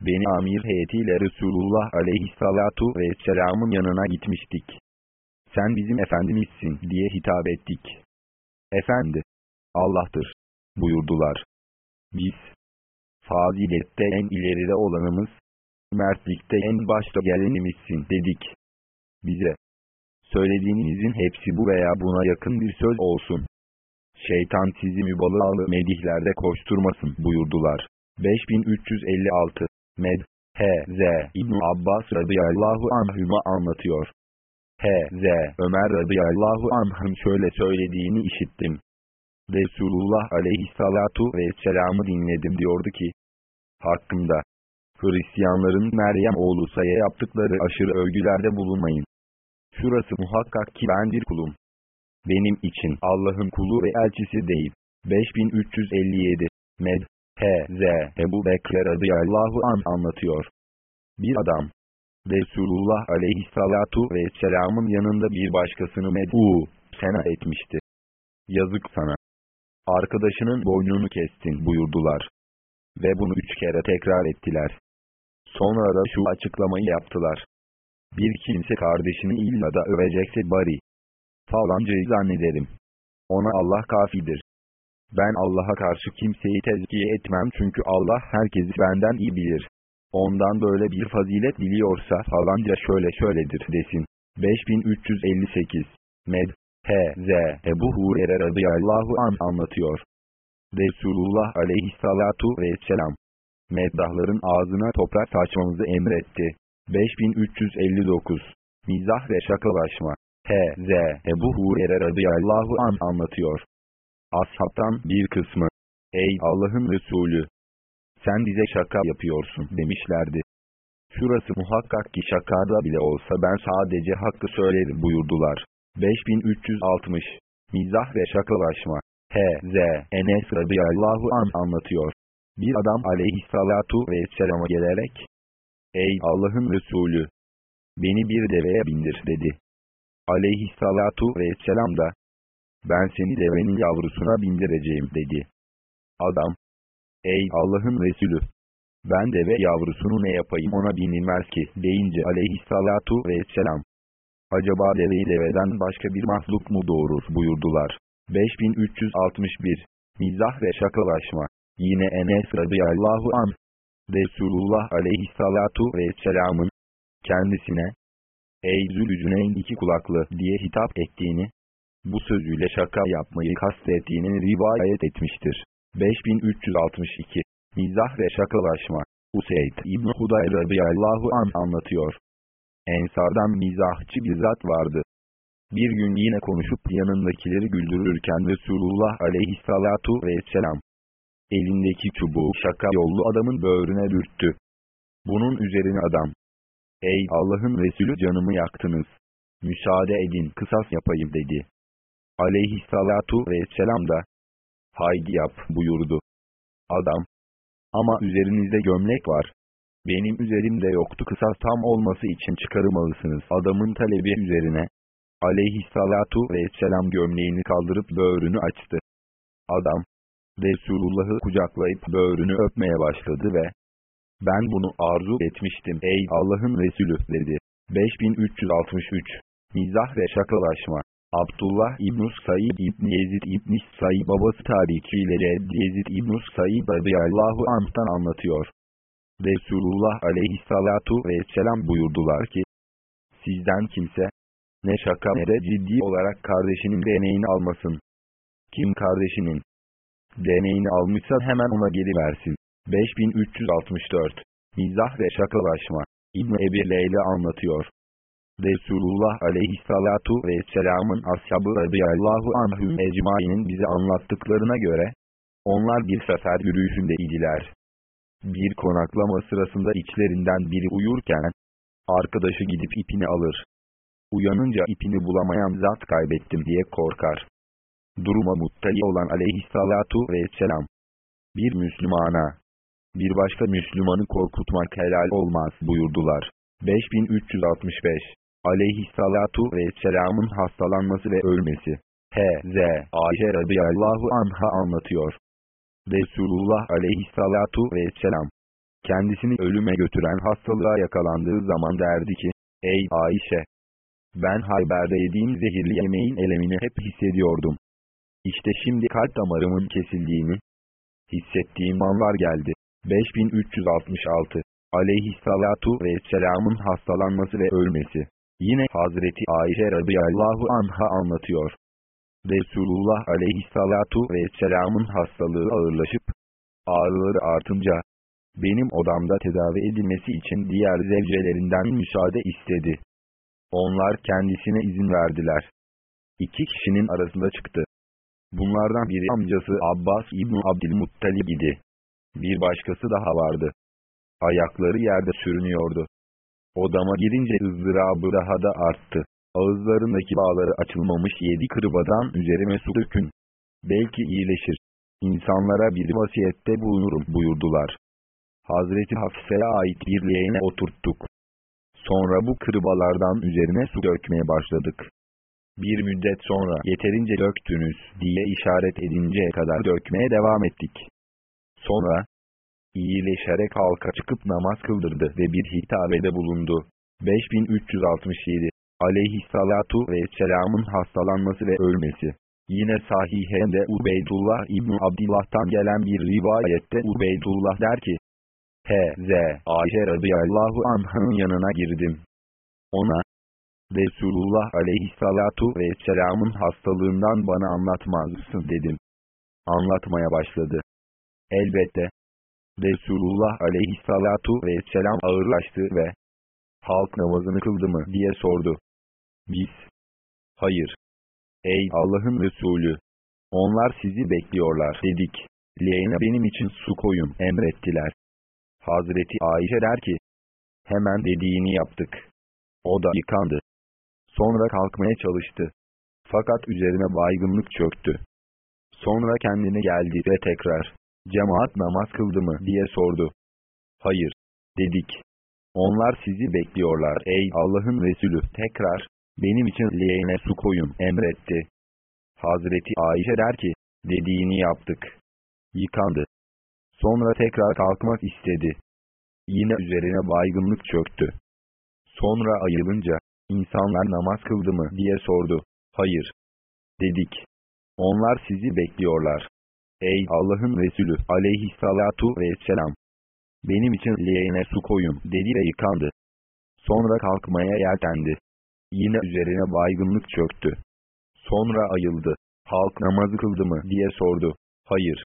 Beni amir heyetiyle Resulullah aleyhissalatu vesselamın yanına gitmiştik. Sen bizim efendimizsin diye hitap ettik. Efendi, Allah'tır, buyurdular. Biz, fazilette en ileride olanımız, mertlikte en başta gelenimizsin dedik. Bize, söylediğinizin hepsi bu veya buna yakın bir söz olsun. Şeytan sizi mübalağalı medihlerde koşturmasın buyurdular. 5356 Med H.Z. İbn Abbas radıyallahu anhüma anlatıyor. H.Z. Ömer radıyallahu anh'ın şöyle söylediğini işittim. Resulullah aleyhissalatu vesselam'ı dinledim diyordu ki, hakkında, Hristiyanların Meryem oğlu Say'a yaptıkları aşırı övgülerde bulunmayın. Şurası muhakkak ki ben bir kulum. Benim için Allah'ın kulu ve elçisi değil. 5357 Med H.Z. Ebu Bekir radıyallahu an anlatıyor. Bir adam, Resulullah aleyhissalatu vesselamın yanında bir başkasını med'u, sena etmişti. Yazık sana. Arkadaşının boynunu kestin buyurdular. Ve bunu üç kere tekrar ettiler. Sonra da şu açıklamayı yaptılar. Bir kimse kardeşini illa da övecekse bari. Falancayı zannederim. Ona Allah kafidir. Ben Allah'a karşı kimseyi tezkiye etmem çünkü Allah herkesi benden iyi bilir. Ondan böyle bir fazilet biliyorsa falanca şöyle şöyledir desin. 5358 Med H.Z. Ebu Hurer'e radıyallahu an anlatıyor. Resulullah aleyhissalatu vesselam meddahların ağzına toprak saçmamızı emretti. 5359 Mizah ve şakalaşma H.Z. Ebu Hurer'e radıyallahu an anlatıyor. Ashabtan bir kısmı, Ey Allah'ın Resulü! Sen bize şaka yapıyorsun demişlerdi. Şurası muhakkak ki şakada bile olsa ben sadece hakkı söylerim buyurdular. 5360 Mizah ve şakalaşma H.Z. Enes radıyallahu an anlatıyor. Bir adam aleyhissalatu vesselama gelerek, Ey Allah'ın Resulü! Beni bir deveye bindir dedi. Aleyhissalatu vesselam da, ben seni devenin yavrusuna bindireceğim dedi. Adam, ey Allah'ın Resulü, ben deve yavrusunu ne yapayım ona binilmez ki deyince aleyhissalatu vesselam. Acaba deveyi deveden başka bir mahluk mu doğurur buyurdular. 5361 Mizah ve şakalaşma Yine Enes radıyallahu an Resulullah aleyhissalatu vesselamın kendisine Ey Zülücüneyn iki kulaklı diye hitap ettiğini bu sözüyle şaka yapmayı kastettiğini rivayet etmiştir. 5362 Mizah ve şakalaşma Useyd İbn Hudayr radıyallahu an anlatıyor. Ensardan mizahçı bir zat vardı. Bir gün yine konuşup yanındakileri güldürürken Resulullah aleyhissalatu vesselam elindeki çubuğu şaka yollu adamın böğrüne dürttü. Bunun üzerine adam, Ey Allah'ın Resulü canımı yaktınız. Müsaade edin kısas yapayım dedi. Aleyhissalatu vesselam da, haydi yap buyurdu. Adam, ama üzerinizde gömlek var. benim üzerimde yoktu kısas tam olması için çıkarmalısınız. Adamın talebi üzerine, aleyhissalatu vesselam gömleğini kaldırıp böğrünü açtı. Adam, Resulullah'ı kucaklayıp böğrünü öpmeye başladı ve, ben bunu arzu etmiştim ey Allah'ın Resulü dedi. 5363 Mizah ve şakalaşma Abdullah İbn Said İbn Yezid İbn Said babası tarihçileri Yezid İbn Said radıyallahu anh'tan anlatıyor. Resulullah aleyhissalatu vesselam buyurdular ki, sizden kimse, ne şaka ne de ciddi olarak kardeşinin deneyini almasın. Kim kardeşinin deneyini almışsa hemen ona geri versin. 5364 Mizah ve şakalaşma İbn Ebi Leyla anlatıyor. Resulullah aleyhissalatu vesselamın ashabı radıyallahu anhüm ecmainin bize anlattıklarına göre, onlar bir sefer yürüyüşünde idiler. Bir konaklama sırasında içlerinden biri uyurken, arkadaşı gidip ipini alır. Uyanınca ipini bulamayan zat kaybettim diye korkar. Duruma muttali olan aleyhissalatu vesselam. Bir Müslümana, bir başka Müslümanı korkutmak helal olmaz buyurdular. 5365 Aleyhissalatu vesselamın hastalanması ve ölmesi. H.Z. Ayşe radıyallahu anha anlatıyor. Resulullah aleyhissalatu vesselam, kendisini ölüme götüren hastalığa yakalandığı zaman derdi ki, Ey Ayşe! Ben Hayber'de yediğim zehirli yemeğin elemini hep hissediyordum. İşte şimdi kalp damarımın kesildiğini hissettiğim anlar geldi. 5366 Aleyhissalatu vesselamın hastalanması ve ölmesi. Yine Hazreti Ayşe radıyallahu anha anlatıyor. Resulullah aleyhissalatu vesselamın hastalığı ağırlaşıp, ağrıları artınca, benim odamda tedavi edilmesi için diğer zevcelerinden müsaade istedi. Onlar kendisine izin verdiler. İki kişinin arasında çıktı. Bunlardan biri amcası Abbas İbni Abdülmuttalib idi. Bir başkası daha vardı. Ayakları yerde sürünüyordu. Odama girince ızdırabı daha da arttı. Ağızlarındaki bağları açılmamış yedi kırbadan üzerime su dökün. Belki iyileşir. İnsanlara bir vasiyette bulunurum buyurdular. Hazreti Hafsa'ya ait bir leğene oturttuk. Sonra bu kırbalardan üzerine su dökmeye başladık. Bir müddet sonra yeterince döktünüz diye işaret edinceye kadar dökmeye devam ettik. Sonra, iyileşerek halka çıkıp namaz kıldırdı ve bir hitabede bulundu. 5367 Aleyhissalatu vesselamın hastalanması ve ölmesi. Yine sahihende Ubeydullah İbni Abdillah'tan gelen bir rivayette Ubeydullah der ki, H.Z. Ayşe radıyallahu anh'ın yanına girdim. Ona, Resulullah aleyhissalatu vesselamın hastalığından bana anlatmaz mısın dedim. Anlatmaya başladı. Elbette, Resulullah aleyhissalatu vesselam ağırlaştı ve halk namazını kıldı mı diye sordu. Biz, hayır, ey Allah'ın Resulü, onlar sizi bekliyorlar dedik. Leğene benim için su koyun emrettiler. Hazreti Ayşe der ki, hemen dediğini yaptık. O da yıkandı. Sonra kalkmaya çalıştı. Fakat üzerine baygınlık çöktü. Sonra kendine geldi ve tekrar, cemaat namaz kıldı mı diye sordu. Hayır, dedik. Onlar sizi bekliyorlar ey Allah'ın Resulü. Tekrar, benim için leğene su koyun emretti. Hazreti Ayşe der ki, dediğini yaptık. Yıkandı. Sonra tekrar kalkmak istedi. Yine üzerine baygınlık çöktü. Sonra ayılınca, insanlar namaz kıldı mı diye sordu. Hayır. Dedik. Onlar sizi bekliyorlar. Ey Allah'ın Resulü aleyhissalatu vesselam. Benim için leğene su koyun dedi ve yıkandı. Sonra kalkmaya yeltendi. Yine üzerine baygınlık çöktü. Sonra ayıldı. Halk namazı kıldı mı diye sordu. Hayır.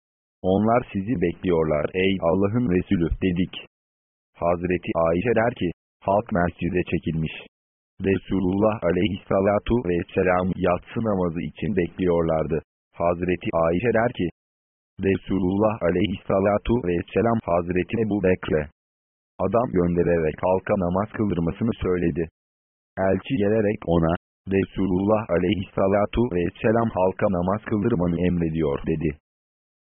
Onlar sizi bekliyorlar ey Allah'ın Resulü dedik. Hazreti Ayşe der ki, halk mescide çekilmiş. Resulullah aleyhissalatu vesselam yatsı namazı için bekliyorlardı. Hazreti Ayşe der ki, Resulullah aleyhissalatu vesselam Hazreti Ebu Bekre, adam göndererek halka namaz kıldırmasını söyledi. Elçi gelerek ona, Resulullah aleyhissalatu vesselam halka namaz kıldırmanı emrediyor dedi.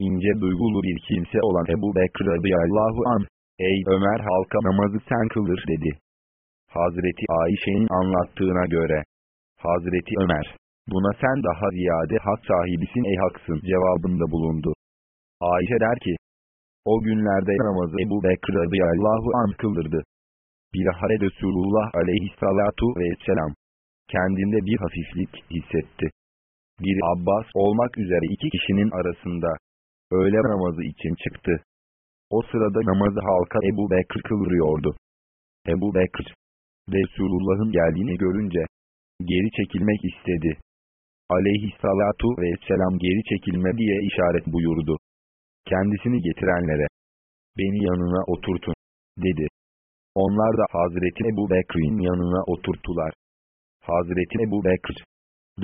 İnce duygulu bir kimse olan Ebu Bekir radıyallahu an, Ey Ömer halka namazı sen kılır dedi. Hazreti Ayşe'nin anlattığına göre. Hazreti Ömer, buna sen daha ziyade hak sahibisin ey haksın cevabında bulundu. Ayşe der ki, o günlerde namazı Ebu Bekir radıyallahu anh kıldırdı. Bilahare Resulullah aleyhissalatu vesselam, kendinde bir hafiflik hissetti. Bir Abbas olmak üzere iki kişinin arasında, öğle namazı için çıktı. O sırada namazı halka Ebu Bekir kıldırıyordu. Ebu Bekir, Resulullah'ın geldiğini görünce, geri çekilmek istedi. Aleyhissalatu vesselam geri çekilme diye işaret buyurdu. Kendisini getirenlere, beni yanına oturtun, dedi. Onlar da Hazreti Ebu Bekir'in yanına oturttular. Hazreti Ebu Bekir,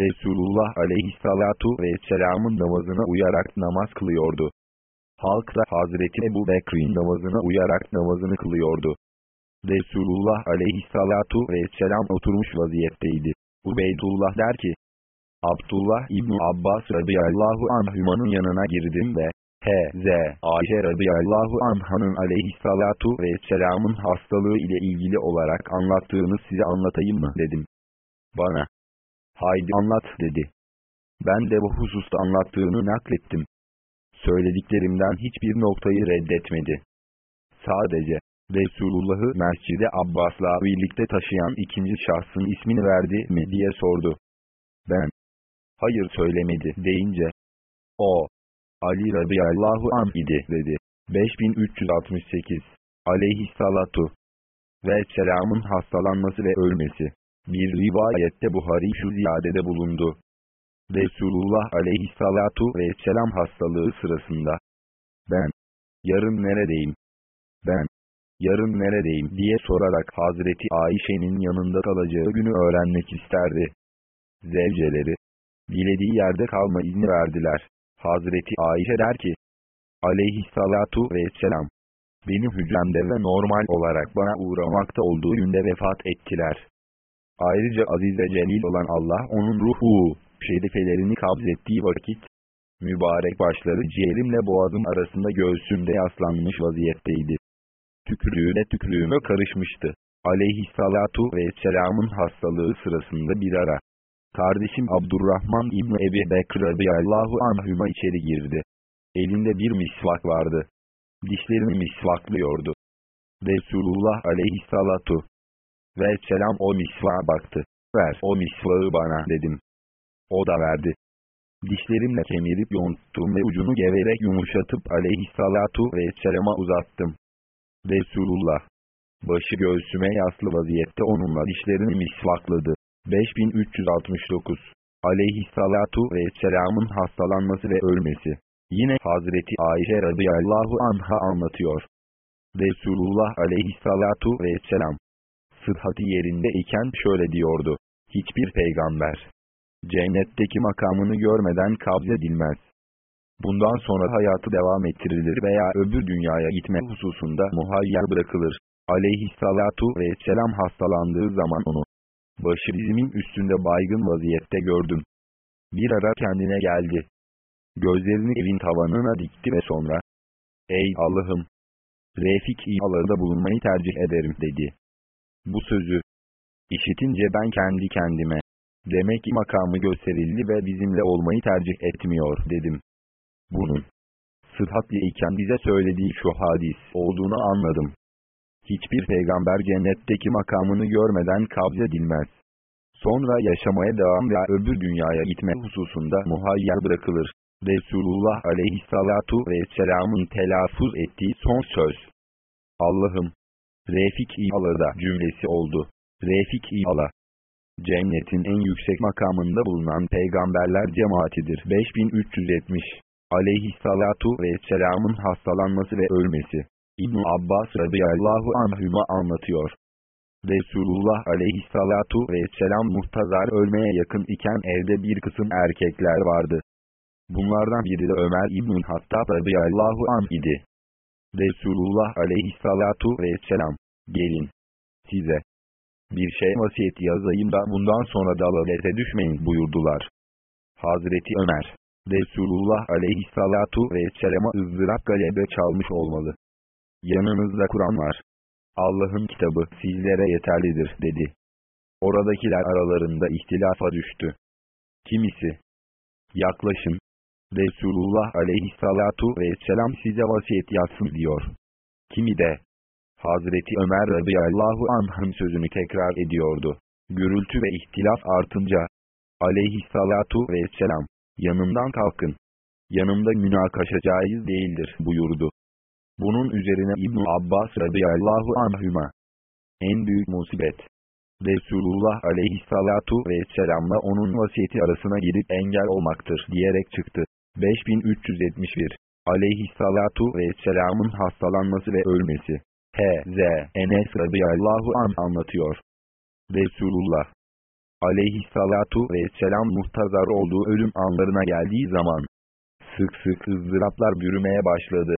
Resulullah aleyhissalatu vesselamın namazına uyarak namaz kılıyordu. Halk da Hazreti Ebu Bekir'in namazına uyarak namazını kılıyordu. Resulullah aleyhissalatu vesselam oturmuş vaziyetteydi. Ubeydullah der ki, Abdullah İbni Abbas radıyallahu anhümanın yanına girdim ve, H.Z. Ayşe radıyallahu anhanın aleyhissalatu vesselamın hastalığı ile ilgili olarak anlattığını size anlatayım mı dedim. Bana, haydi anlat dedi. Ben de bu hususta anlattığını naklettim. Söylediklerimden hiçbir noktayı reddetmedi. Sadece, Resulullah'ı Mescid-i Abbas'la birlikte taşıyan ikinci şahsın ismini verdi mi diye sordu. Ben, hayır söylemedi deyince, o, Ali radıyallahu anh idi dedi. 5368 Aleyhissalatu ve selamın hastalanması ve ölmesi. Bir rivayette Buhari şu ziyadede bulundu. Resulullah aleyhissalatu ve selam hastalığı sırasında ben yarın neredeyim? Ben yarın neredeyim diye sorarak Hazreti Ayşe'nin yanında kalacağı günü öğrenmek isterdi. Zevceleri dilediği yerde kalma izni verdiler. Hazreti Ayşe der ki, aleyhissalatu vesselam, benim hücremde ve normal olarak bana uğramakta olduğu günde vefat ettiler. Ayrıca aziz ve celil olan Allah onun ruhu, şerifelerini kabzettiği vakit, mübarek başları ciğerimle boğazım arasında göğsümde yaslanmış vaziyetteydi. Tükürüğüne tükürüğüme karışmıştı. Aleyhissalatu vesselamın hastalığı sırasında bir ara, Kardeşim Abdurrahman İbni Ebi Bekir radıyallahu anhüma içeri girdi. Elinde bir misvak vardı. Dişlerini misvaklıyordu. Resulullah aleyhissalatu ve selam o misvağa baktı. Ver o misvağı bana dedim. O da verdi. Dişlerimle kemirip yonttum ve ucunu geverek yumuşatıp aleyhissalatu ve selama uzattım. Resulullah, başı göğsüme yaslı vaziyette onunla dişlerini misvakladı. 5369 Aleyhissalatu vesselamın hastalanması ve ölmesi. Yine Hazreti Ayşe radıyallahu anha anlatıyor. Resulullah aleyhissalatu vesselam sıhhati yerinde iken şöyle diyordu. Hiçbir peygamber cennetteki makamını görmeden kabz edilmez. Bundan sonra hayatı devam ettirilir veya öbür dünyaya gitme hususunda muhayyer bırakılır. Aleyhissalatu vesselam hastalandığı zaman onu Başı dizimin üstünde baygın vaziyette gördüm. Bir ara kendine geldi. Gözlerini evin tavanına dikti ve sonra, Ey Allah'ım! Refik İyalarda bulunmayı tercih ederim dedi. Bu sözü, işitince ben kendi kendime, demek ki makamı gösterildi ve bizimle olmayı tercih etmiyor dedim. Bunun, sıhhatli bize söylediği şu hadis olduğunu anladım. Hiçbir peygamber cennetteki makamını görmeden kabz edilmez. Sonra yaşamaya devam ve öbür dünyaya gitme hususunda muhayyer bırakılır. Resulullah aleyhissalatu vesselamın telaffuz ettiği son söz. Allah'ım, Refik-i Ala'da cümlesi oldu. Refik-i. Cennetin en yüksek makamında bulunan peygamberler cemaatidir. 5370 Aleyhissalatu vesselamın hastalanması ve ölmesi. İbn Abbas radıyallahu anhüma anlatıyor. Resulullah aleyhissalatu vesselam muhtazar ölmeye yakın iken evde bir kısım erkekler vardı. Bunlardan biri de Ömer İbn Hattab radıyallahu anh idi. Resulullah aleyhissalatu vesselam, gelin, size bir şey vasiyet yazayım da bundan sonra dalalete düşmeyin buyurdular. Hazreti Ömer, Resulullah aleyhissalatu vesselama ızdırap galebe çalmış olmalı. Yanınızda Kur'an var. Allah'ın kitabı sizlere yeterlidir dedi. Oradakiler aralarında ihtilafa düştü. Kimisi, yaklaşın, Resulullah aleyhissalatu vesselam size vasiyet yazsın diyor. Kimi de, Hazreti Ömer radıyallahu anh'ın sözünü tekrar ediyordu. Gürültü ve ihtilaf artınca, aleyhissalatu vesselam, yanımdan kalkın. Yanımda münakaşa caiz değildir buyurdu. Bunun üzerine İbn Abbas radıyallahu anhüma, en büyük musibet, Resulullah aleyhissalatu vesselamla onun vasiyeti arasına girip engel olmaktır diyerek çıktı. 5371 Aleyhissalatu vesselamın hastalanması ve ölmesi H.Z. Enes radıyallahu an anlatıyor. Resulullah aleyhissalatu vesselam muhtazar olduğu ölüm anlarına geldiği zaman sık sık ızdıraplar bürümeye başladı.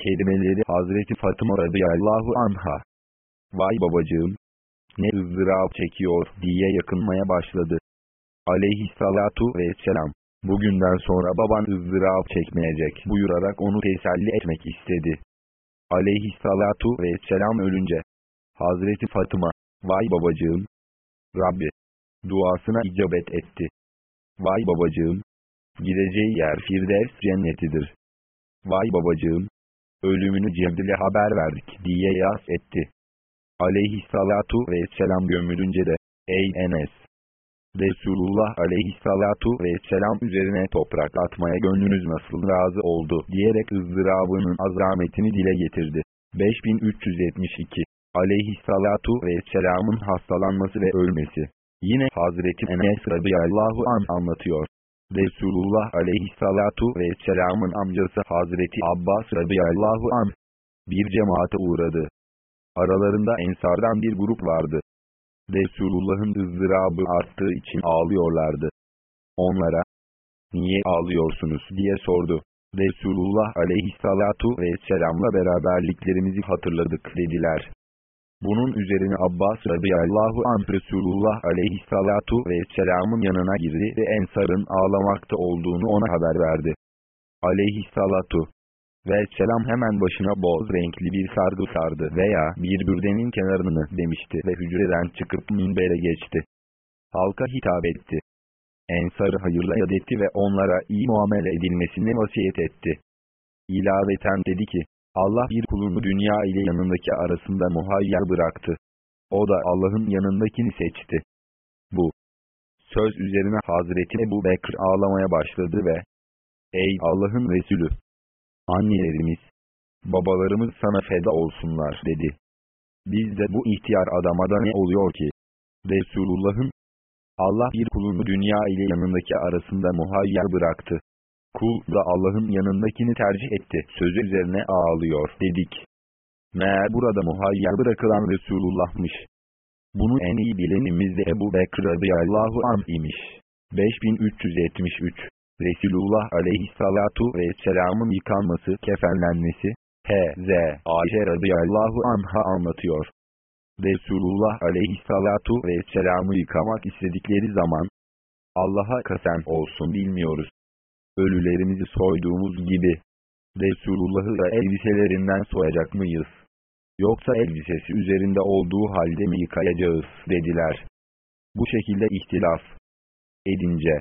Kelimeleri Hazreti Fatıma radıyallahu anha. Vay babacığım! Ne ızdırap çekiyor diye yakınmaya başladı. Aleyhissalatu vesselam. Bugünden sonra baban ızdırap çekmeyecek buyurarak onu teselli etmek istedi. Aleyhissalatu vesselam ölünce. Hazreti Fatıma, vay babacığım! Rabbi, duasına icabet etti. Vay babacığım! Gideceği yer Firdevs cennetidir. Vay babacığım! Ölümünü Cebril'e haber verdik diye yas etti. Aleyhissalatu vesselam gömülünce de, ey Enes! Resulullah aleyhissalatu vesselam üzerine toprak atmaya gönlünüz nasıl razı oldu diyerek ızdırabının azametini dile getirdi. 5372 Aleyhissalatu vesselamın hastalanması ve ölmesi. Yine Hazreti Enes radıyallahu an anlatıyor. Resulullah aleyhissalatu vesselamın amcası Hazreti Abbas radıyallahu an bir cemaate uğradı. Aralarında ensardan bir grup vardı. Resulullah'ın ızdırabı arttığı için ağlıyorlardı. Onlara, niye ağlıyorsunuz diye sordu. Resulullah aleyhissalatu vesselamla beraberliklerimizi hatırladık dediler. Bunun üzerine Abbas radıyallahu anh Resulullah aleyhissalatu vesselamın yanına girdi ve Ensar'ın ağlamakta olduğunu ona haber verdi. Aleyhissalatu Vesselam hemen başına boz renkli bir sargı sardı veya bir bürdenin kenarını demişti ve hücreden çıkıp minbere geçti. Halka hitap etti. Ensar'ı hayırla yad etti ve onlara iyi muamele edilmesini vasiyet etti. İlaveten dedi ki, Allah bir kulunu dünya ile yanındaki arasında muhayyer bıraktı. O da Allah'ın yanındakini seçti. Bu söz üzerine Hazreti Ebu Bekir ağlamaya başladı ve Ey Allah'ın Resulü! Annelerimiz, babalarımız sana feda olsunlar dedi. Biz de bu ihtiyar adama da ne oluyor ki? Resulullah'ın, Allah bir kulunu dünya ile yanındaki arasında muhayyer bıraktı. Kul da Allah'ın yanındakini tercih etti. Sözü üzerine ağlıyor dedik. Meğer burada muhayyer bırakılan Resulullah'mış. Bunu en iyi bilenimiz de Ebu Bekir radıyallahu anh imiş. 5373 Resulullah aleyhissalatu vesselamın yıkanması, kefenlenmesi, H.Z. Ayşe radıyallahu anha anlatıyor. Resulullah aleyhissalatu vesselamı yıkamak istedikleri zaman, Allah'a kasem olsun bilmiyoruz. Ölülerimizi soyduğumuz gibi, Resulullah'ı da elbiselerinden soyacak mıyız? Yoksa elbisesi üzerinde olduğu halde mi yıkayacağız dediler. Bu şekilde ihtilaf edince,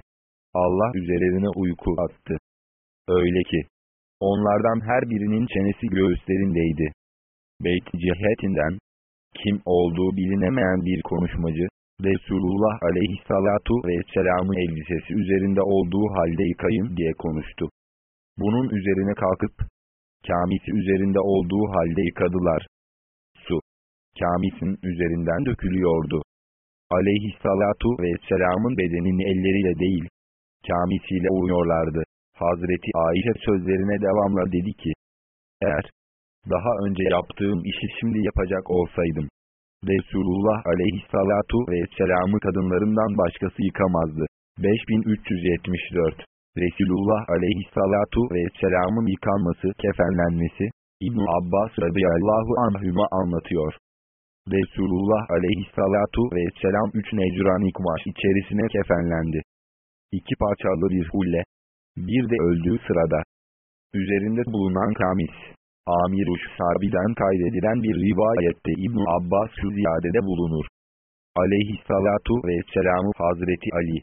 Allah üzerlerine uyku attı. Öyle ki, onlardan her birinin çenesi göğüslerindeydi. Beyt cihetinden, kim olduğu bilinemeyen bir konuşmacı, Resulullah aleyhissalatu vesselamın elbisesi üzerinde olduğu halde yıkayın diye konuştu. Bunun üzerine kalkıp, kamisi üzerinde olduğu halde yıkadılar. Su, kamisin üzerinden dökülüyordu. Aleyhissalatu vesselamın bedenini elleriyle değil, kamisiyle uyuyorlardı. Hazreti Ayşe sözlerine devamla dedi ki, eğer daha önce yaptığım işi şimdi yapacak olsaydım, Resulullah aleyhissalatu vesselamı kadınlarından başkası yıkamazdı. 5374 Resulullah aleyhissalatu vesselamın yıkanması, kefenlenmesi, İbn Abbas radıyallahu anhüma anlatıyor. Resulullah aleyhissalatu vesselam üç necrani kumaş içerisine kefenlendi iki parçalı bir hulle, bir de öldüğü sırada, üzerinde bulunan kamis, Amir-uş Sarbi'den kaydedilen bir rivayette ibn Abbas şu ziyadede bulunur. Aleyhissalatu vesselam'ı Hazreti Ali,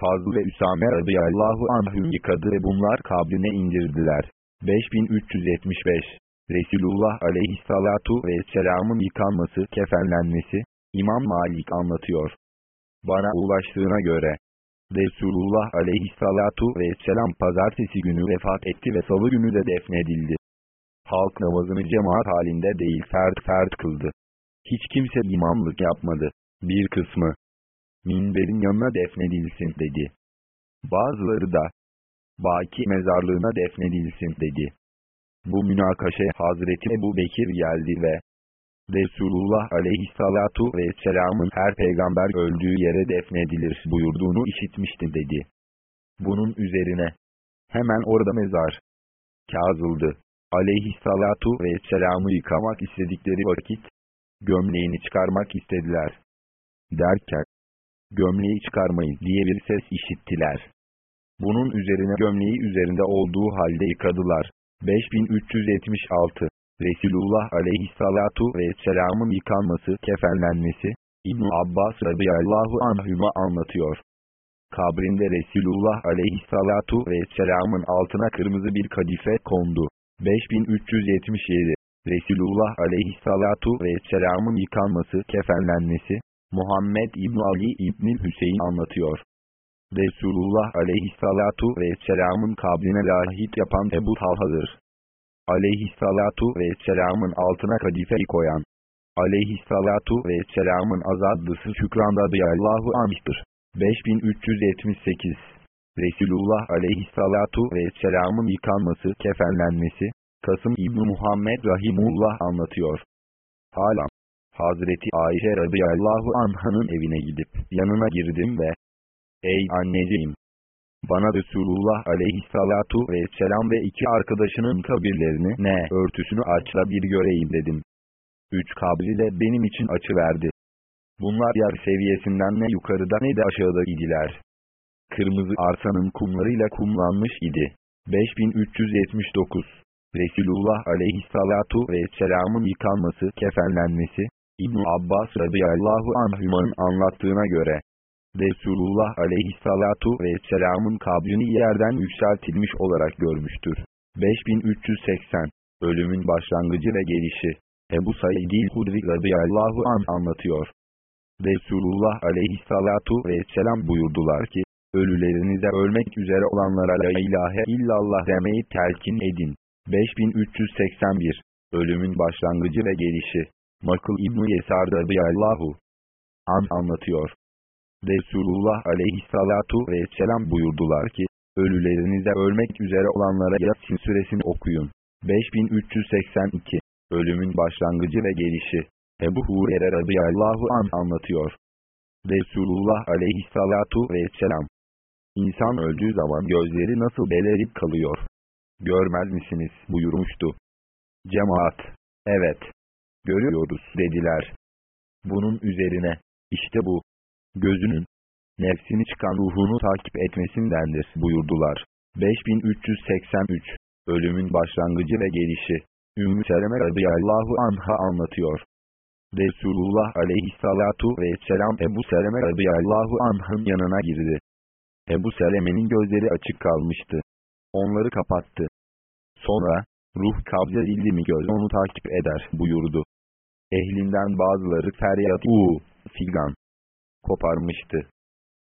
Fazıl ve Üsame radıyallahu anhüm yıkadı ve bunlar kabrine indirdiler. 5375 Resulullah aleyhissalatu vesselamın yıkanması, kefenlenmesi, İmam Malik anlatıyor. Bana ulaştığına göre, Resulullah aleyhissalatu vesselam pazartesi günü vefat etti ve salı günü de defnedildi. Halk namazını cemaat halinde değil fert fert kıldı. Hiç kimse imamlık yapmadı. Bir kısmı, minberin yanına defnedilsin dedi. Bazıları da, Baki mezarlığına defnedilsin dedi. Bu münakaşe Hazreti Ebu Bekir geldi ve Resulullah aleyhissalatu vesselamın her peygamber öldüğü yere defnedilir buyurduğunu işitmişti dedi. Bunun üzerine hemen orada mezar kazıldı. Aleyhissalatu vesselamı yıkamak istedikleri vakit gömleğini çıkarmak istediler. Derken gömleği çıkarmayın diye bir ses işittiler. Bunun üzerine gömleği üzerinde olduğu halde yıkadılar. 5376 Resulullah aleyhissalatu vesselamın yıkanması, kefenlenmesi, ibn Abbas radıyallahu anhüma anlatıyor. Kabrinde Resulullah aleyhissalatu vesselamın altına kırmızı bir kadife kondu. 5377 Resulullah aleyhissalatu vesselamın yıkanması, kefenlenmesi, Muhammed İbn Ali İbn Hüseyin anlatıyor. Resulullah aleyhissalatu vesselamın kabrine lahit yapan Ebu Talha'dır. Aleyhissalatu vesselamın altına kadifeyi koyan, aleyhissalatu vesselamın azadlısı Şükran radıyallahu anh'tır. 5378 Resulullah aleyhissalatu vesselamın yıkanması, kefenlenmesi, Kasım İbni Muhammed Rahimullah anlatıyor. Hala, Hazreti Ayşe radıyallahu anhanın evine gidip yanına girdim ve Ey anneciğim! Bana Resulullah aleyhissalatu vesselam ve iki arkadaşının kabirlerini ne örtüsünü açla bir göreyim dedim. Üç kabri de benim için açı verdi. Bunlar yer seviyesinden ne yukarıda ne de aşağıda idiler. Kırmızı arsanın kumlarıyla kumlanmış idi. 5379 Resulullah aleyhissalatu vesselamın yıkanması, kefenlenmesi, İbn Abbas radıyallahu anhümanın anlattığına göre, Resulullah aleyhissalatu vesselamın kabrini yerden yükseltilmiş olarak görmüştür. 5380 Ölümün başlangıcı ve gelişi Ebu Said-i Hudri radıyallahu an anlatıyor. Resulullah aleyhissalatu vesselam buyurdular ki, ölülerinize ölmek üzere olanlara la ilahe illallah demeyi telkin edin. 5381 Ölümün başlangıcı ve gelişi Makıl İbn-i Yesar radıyallahu an anlatıyor. Resulullah aleyhissalatu vesselam buyurdular ki, ölülerinize ölmek üzere olanlara Yasin suresini okuyun. 5382 Ölümün başlangıcı ve gelişi Ebu Hurer'e radıyallahu an anlatıyor. Resulullah aleyhissalatu vesselam İnsan öldüğü zaman gözleri nasıl belerip kalıyor? Görmez misiniz buyurmuştu. Cemaat, evet, görüyoruz dediler. Bunun üzerine, işte bu, gözünün, nefsini çıkan ruhunu takip etmesindendir buyurdular. 5383 Ölümün başlangıcı ve gelişi Ümmü Seleme radıyallahu anha anlatıyor. Resulullah aleyhissalatu vesselam Ebu Seleme radıyallahu anh'ın yanına girdi. Ebu Seleme'nin gözleri açık kalmıştı. Onları kapattı. Sonra, ruh kabze edildi mi göz onu takip eder buyurdu. Ehlinden bazıları feryat uuu, figan, koparmıştı.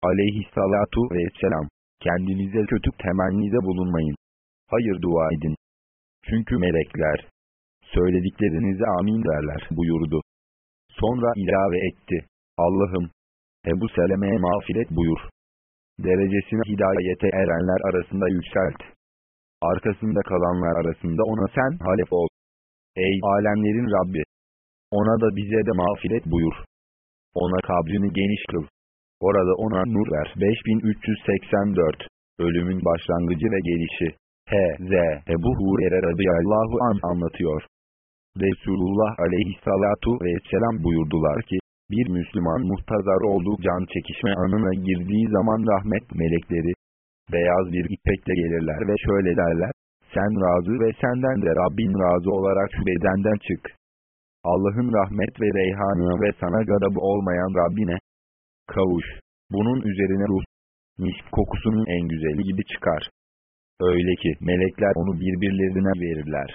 Aleyhissalatu vesselam, kendinize kötü temennide bulunmayın. Hayır dua edin. Çünkü melekler, söylediklerinize amin derler buyurdu. Sonra ilave etti. Allah'ım, Ebu Seleme'ye mağfiret buyur. Derecesini hidayete erenler arasında yükselt. Arkasında kalanlar arasında ona sen halef ol. Ey alemlerin Rabbi! Ona da bize de mağfiret buyur. Ona kabrini geniş kıl. Orada ona nur ver. 5384 Ölümün başlangıcı ve gelişi H.Z. Ebu Hurer'e radıyallahu an anlatıyor. Resulullah aleyhissalatu vesselam buyurdular ki, bir Müslüman muhtazar olduğu can çekişme anına girdiği zaman rahmet melekleri, beyaz bir ipekle gelirler ve şöyle derler, Sen razı ve senden de Rabbin razı olarak şu bedenden çık. Allah'ın rahmet ve reyhanına ve sana gadabı olmayan Rabbine kavuş. Bunun üzerine ruh, misk kokusunun en güzeli gibi çıkar. Öyle ki melekler onu birbirlerine verirler.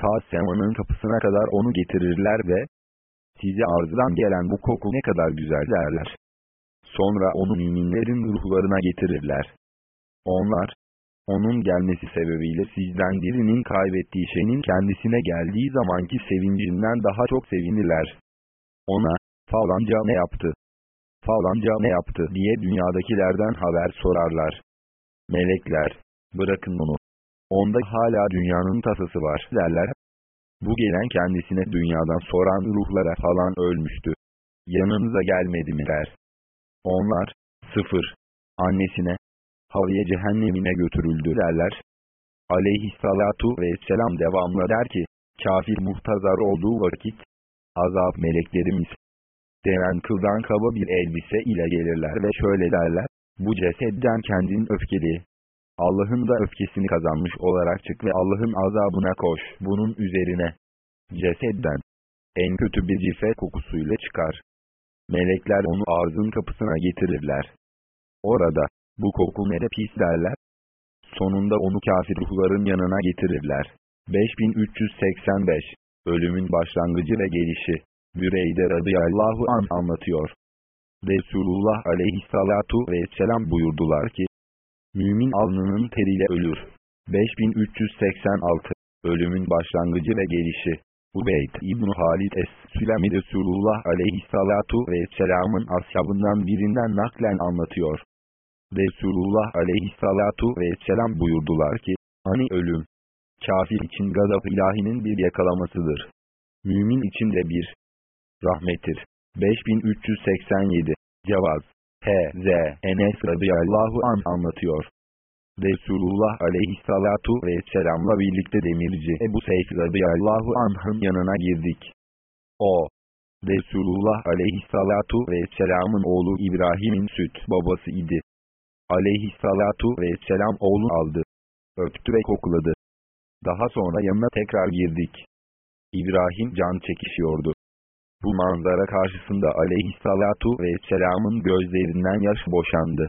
Ta semanın kapısına kadar onu getirirler ve size arzdan gelen bu koku ne kadar güzel derler. Sonra onu müminlerin ruhlarına getirirler. Onlar, onun gelmesi sebebiyle sizden birinin kaybettiği şeyin kendisine geldiği zamanki sevincinden daha çok sevinirler. Ona, falanca ne yaptı? Falanca ne yaptı diye dünyadakilerden haber sorarlar. Melekler, bırakın onu. Onda hala dünyanın tasası var derler. Bu gelen kendisine dünyadan soran ruhlara falan ölmüştü. Yanınıza gelmedi mi der. Onlar, sıfır, annesine, Haviye cehennemine götürüldü derler. Aleyhissalatu vesselam devamlı der ki, kafir muhtazar olduğu vakit, azap meleklerimiz, denen kıldan kaba bir elbise ile gelirler ve şöyle derler, bu cesedden kendin öfkeli, Allah'ın da öfkesini kazanmış olarak çık ve Allah'ın azabına koş. Bunun üzerine, cesedden, en kötü bir cife kokusuyla çıkar. Melekler onu arzın kapısına getirirler. Orada, bu koku ne de pis derler. Sonunda onu kafir ruhların yanına getirirler. 5385 Ölümün başlangıcı ve gelişi Büreyde radıyallahu an anlatıyor. Resulullah aleyhissalatu vesselam buyurdular ki, Mümin alnının teriyle ölür. 5386 Ölümün başlangıcı ve gelişi Ubeyd İbn Halid Es-Sülemi Resulullah aleyhissalatu vesselamın ashabından birinden naklen anlatıyor. Resulullah aleyhissalatu vesselam buyurdular ki, hani ölüm, kafir için gazap ilahinin bir yakalamasıdır. Mümin için de bir rahmettir. 5387 Cevaz H.Z. Enes radıyallahu an anlatıyor. Resulullah aleyhissalatu vesselamla birlikte demirci Ebu Seyf radıyallahu anh'ın yanına girdik. O, Resulullah aleyhissalatu vesselamın oğlu İbrahim'in süt babası idi aleyhissalatu vesselam oğlu aldı. Öptü ve kokuladı. Daha sonra yanına tekrar girdik. İbrahim can çekişiyordu. Bu manzara karşısında aleyhissalatu vesselamın gözlerinden yaş boşandı.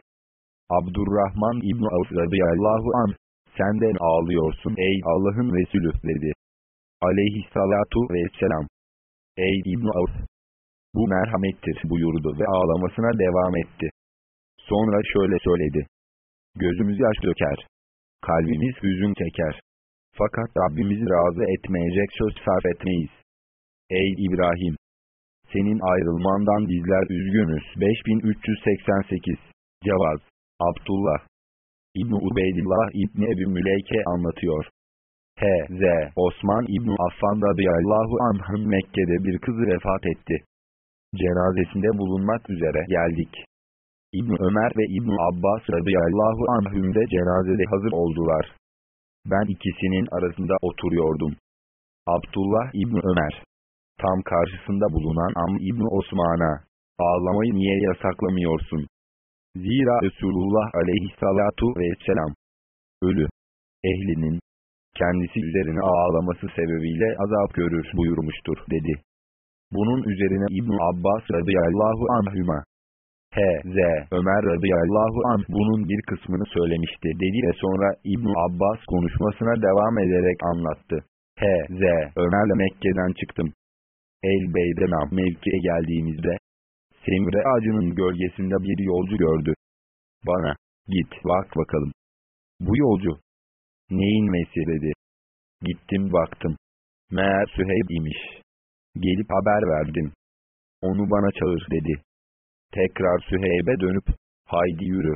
Abdurrahman İbni Avf radıyallahu anh, senden ağlıyorsun ey Allah'ın Resulü dedi. Aleyhissalatu vesselam. Ey İbni Avf! Bu merhamettir buyurdu ve ağlamasına devam etti. Sonra şöyle söyledi. Gözümüz yaş döker. Kalbimiz hüzün çeker. Fakat Rabbimizi razı etmeyecek söz sarf etmeyiz. Ey İbrahim! Senin ayrılmandan bizler üzgünüz. 5388 Cevaz Abdullah İbni Ubeydillah İbni Ebi Müleyke anlatıyor. H.Z. Osman İbni Affan radıyallahu anh'ın Mekke'de bir kızı vefat etti. Cenazesinde bulunmak üzere geldik. İbn Ömer ve İbn Abbas radıyallahu anhüm de cenazede hazır oldular. Ben ikisinin arasında oturuyordum. Abdullah İbn Ömer, tam karşısında bulunan Am İbn Osman'a, ağlamayı niye yasaklamıyorsun? Zira Resulullah aleyhissalatu vesselam, ölü, ehlinin, kendisi üzerine ağlaması sebebiyle azap görür buyurmuştur dedi. Bunun üzerine İbn Abbas radıyallahu anhüma, H.Z. Ömer radıyallahu anh bunun bir kısmını söylemişti dedi ve sonra İbn Abbas konuşmasına devam ederek anlattı. H.Z. Ömer'le Mekke'den çıktım. El Beydenam mevkiye geldiğimizde, Semre ağacının gölgesinde bir yolcu gördü. Bana, git bak bakalım. Bu yolcu, neyin meseledi? Gittim baktım. Meğer Süheyb imiş. Gelip haber verdim. Onu bana çağır dedi. Tekrar Süheyb'e dönüp, haydi yürü.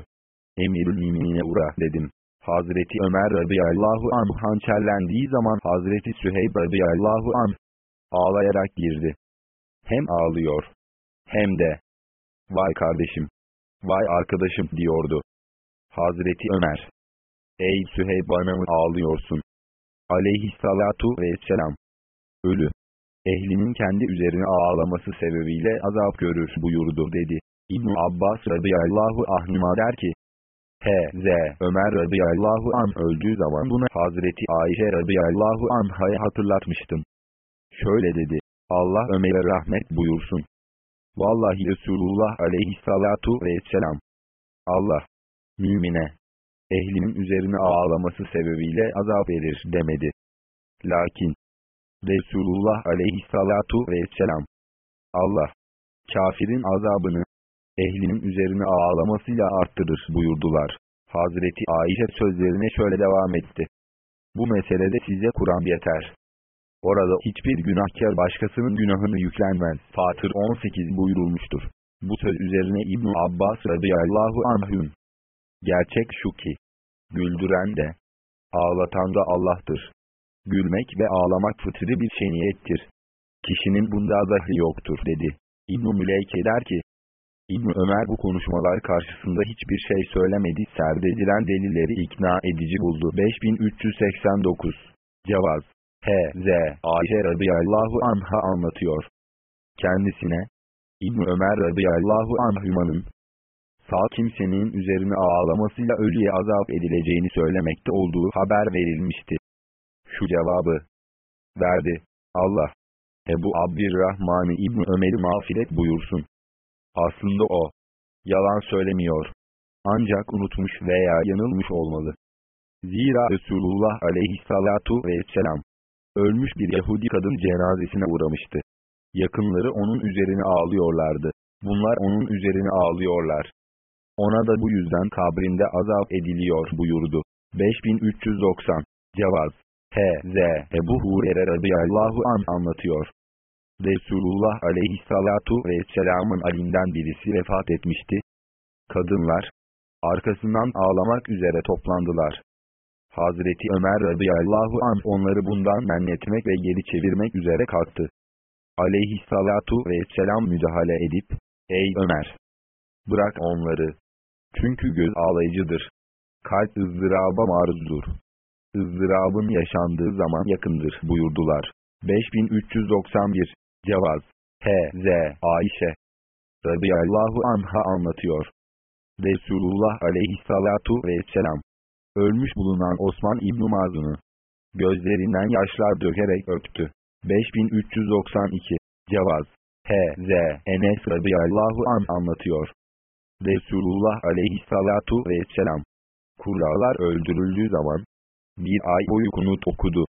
Emirül Müminine uğra dedim. Hazreti Ömer radıyallahu anh hançerlendiği zaman Hazreti Süheyb radıyallahu anh ağlayarak girdi. Hem ağlıyor, hem de, vay kardeşim, vay arkadaşım diyordu. Hazreti Ömer, ey Süheyb bana mı ağlıyorsun? Aleyhissalatu vesselam, ölü, ehlinin kendi üzerine ağlaması sebebiyle azap görür buyurdu dedi. İbn Abbas radıyallahu anhüma der ki, H.Z. Ömer radıyallahu an öldüğü zaman bunu Hazreti Ayşe radıyallahu anh'a hatırlatmıştım. Şöyle dedi, Allah Ömer'e rahmet buyursun. Vallahi Resulullah aleyhissalatu vesselam. Allah, mümine, ehlinin üzerine ağlaması sebebiyle azap verir demedi. Lakin, Resulullah aleyhissalatu vesselam, Allah, kafirin azabını, ehlinin üzerine ağlamasıyla arttırır buyurdular. Hazreti Ayşe sözlerine şöyle devam etti. Bu meselede size Kur'an yeter. Orada hiçbir günahkar başkasının günahını yüklenmez. Fatır 18 buyurulmuştur. Bu söz üzerine İbn Abbas radıyallahu anhüm. Gerçek şu ki, güldüren de, ağlatan da Allah'tır. Gülmek ve ağlamak fıtri bir şeniyettir. Kişinin bunda dahi yoktur dedi. İbn-i Müleyke der ki, İbn Ömer bu konuşmalar karşısında hiçbir şey söylemedi. Serdedilen delilleri ikna edici buldu. 5389 Cevaz H.Z. Ayşe radıyallahu anha anlatıyor. Kendisine, İbn Ömer radıyallahu anhümanın, sağ kimsenin üzerine ağlamasıyla ölüye azap edileceğini söylemekte olduğu haber verilmişti. Şu cevabı verdi. Allah, Ebu Abdirrahman İbn Ömer'i mağfiret buyursun. Aslında o, yalan söylemiyor. Ancak unutmuş veya yanılmış olmalı. Zira Resulullah aleyhissalatu vesselam, ölmüş bir Yahudi kadın cenazesine uğramıştı. Yakınları onun üzerine ağlıyorlardı. Bunlar onun üzerine ağlıyorlar. Ona da bu yüzden kabrinde azap ediliyor buyurdu. 5390 Cevaz H.Z. Ebu Hurer'e radıyallahu an anlatıyor. Resulullah aleyhissalatu vesselamın alinden birisi vefat etmişti. Kadınlar, arkasından ağlamak üzere toplandılar. Hazreti Ömer radıyallahu an onları bundan men etmek ve geri çevirmek üzere kalktı. Aleyhissalatu vesselam müdahale edip, Ey Ömer! Bırak onları. Çünkü göz ağlayıcıdır. Kalp ızdıraba maruzdur. ızdırabın yaşandığı zaman yakındır buyurdular. 5391 Cevaz H.Z. Ayşe radıyallahu anha anlatıyor. Resulullah aleyhissalatu vesselam ölmüş bulunan Osman İbn Mazun'u gözlerinden yaşlar dökerek öptü. 5392 Cevaz H.Z. Enes radıyallahu an anlatıyor. Resulullah aleyhissalatu vesselam Kurlalar öldürüldüğü zaman bir ay boyu kunut okudu.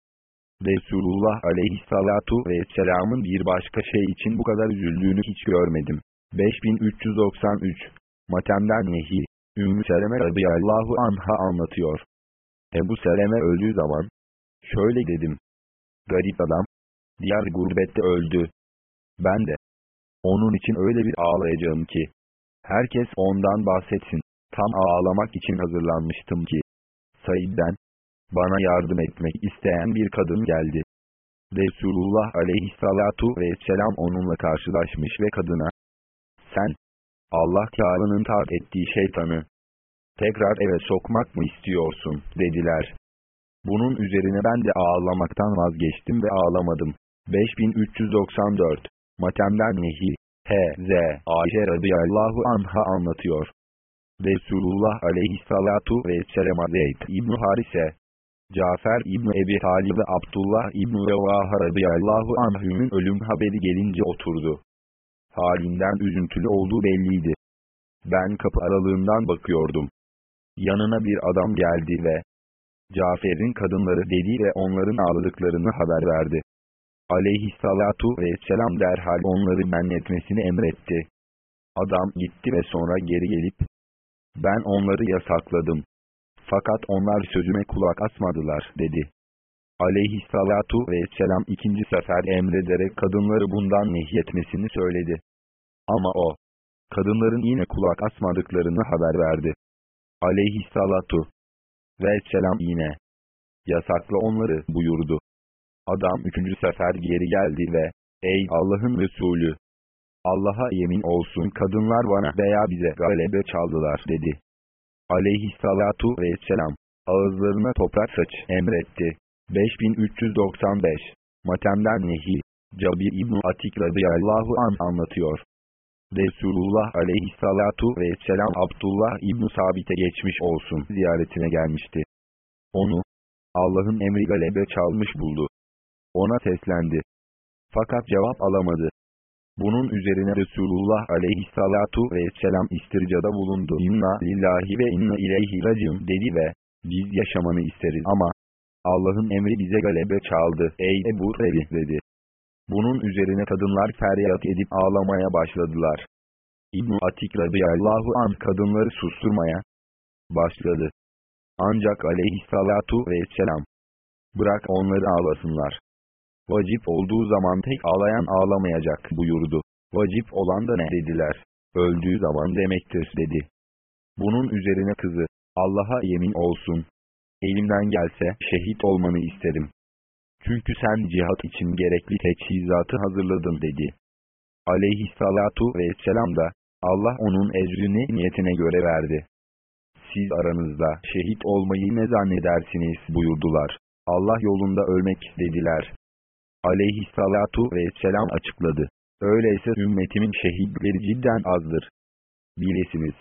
Resulullah aleyhissalatu vesselamın bir başka şey için bu kadar üzüldüğünü hiç görmedim. 5393 Matemden Nehi Ümmü Seleme radıyallahu anha anlatıyor. Ebu Seleme öldüğü zaman, şöyle dedim. Garip adam, diğer gurbette öldü. Ben de, onun için öyle bir ağlayacağım ki, herkes ondan bahsetsin. Tam ağlamak için hazırlanmıştım ki, Said'den, bana yardım etmek isteyen bir kadın geldi. Resulullah aleyhissalatu vesselam onunla karşılaşmış ve kadına, sen, Allah Kâr'ının taat ettiği şeytanı, tekrar eve sokmak mı istiyorsun, dediler. Bunun üzerine ben de ağlamaktan vazgeçtim ve ağlamadım. 5394 Matemden Nehi H.Z. Ayşe radıyallahu anha anlatıyor. Resulullah aleyhissalatu vesselam'a Zeyd İbn Harise, Cafer İbn Ebi Talib ve Abdullah İbn Revaha radıyallahu anhümün ölüm haberi gelince oturdu halinden üzüntülü olduğu belliydi. Ben kapı aralığından bakıyordum. Yanına bir adam geldi ve Cafer'in kadınları dedi ve onların ağladıklarını haber verdi. Aleyhissalatu vesselam derhal onları men etmesini emretti. Adam gitti ve sonra geri gelip, ben onları yasakladım. Fakat onlar sözüme kulak asmadılar dedi. Aleyhissalatu vesselam ikinci sefer emrederek kadınları bundan nehyetmesini söyledi. Ama o, kadınların yine kulak asmadıklarını haber verdi. Aleyhissalatu vesselam yine, yasakla onları buyurdu. Adam üçüncü sefer geri geldi ve, ey Allah'ın Resulü, Allah'a yemin olsun kadınlar bana veya bize galebe çaldılar dedi. Aleyhissalatu vesselam, ağızlarına toprak saç emretti. 5395 Matemden Nehi Cabir İbn Atik radıyallahu an anlatıyor. Resulullah aleyhissalatu vesselam Abdullah İbn Sabit'e geçmiş olsun ziyaretine gelmişti. Onu, Allah'ın emri galebe çalmış buldu. Ona seslendi. Fakat cevap alamadı. Bunun üzerine Resulullah aleyhissalatu vesselam istircada bulundu. İnna lillahi ve inna ileyhi racim dedi ve biz yaşamanı isteriz ama Allah'ın emri bize galebe çaldı. Ey Ebu Rebi dedi. Bunun üzerine kadınlar feryat edip ağlamaya başladılar. İbn-i Atik radıyallahu an kadınları susturmaya başladı. Ancak aleyhissalatu vesselam bırak onları ağlasınlar. Vacip olduğu zaman tek ağlayan ağlamayacak buyurdu. Vacip olan da ne dediler. Öldüğü zaman demektir dedi. Bunun üzerine kızı, Allah'a yemin olsun. Elimden gelse şehit olmanı isterim. Çünkü sen cihat için gerekli teçhizatı hazırladın dedi. Aleyhissalatu vesselam da, Allah onun ecrini niyetine göre verdi. Siz aranızda şehit olmayı ne zannedersiniz buyurdular. Allah yolunda ölmek dediler. Aleyhissalatu vesselam açıkladı. Öyleyse ümmetimin şehitleri cidden azdır. Bilesiniz.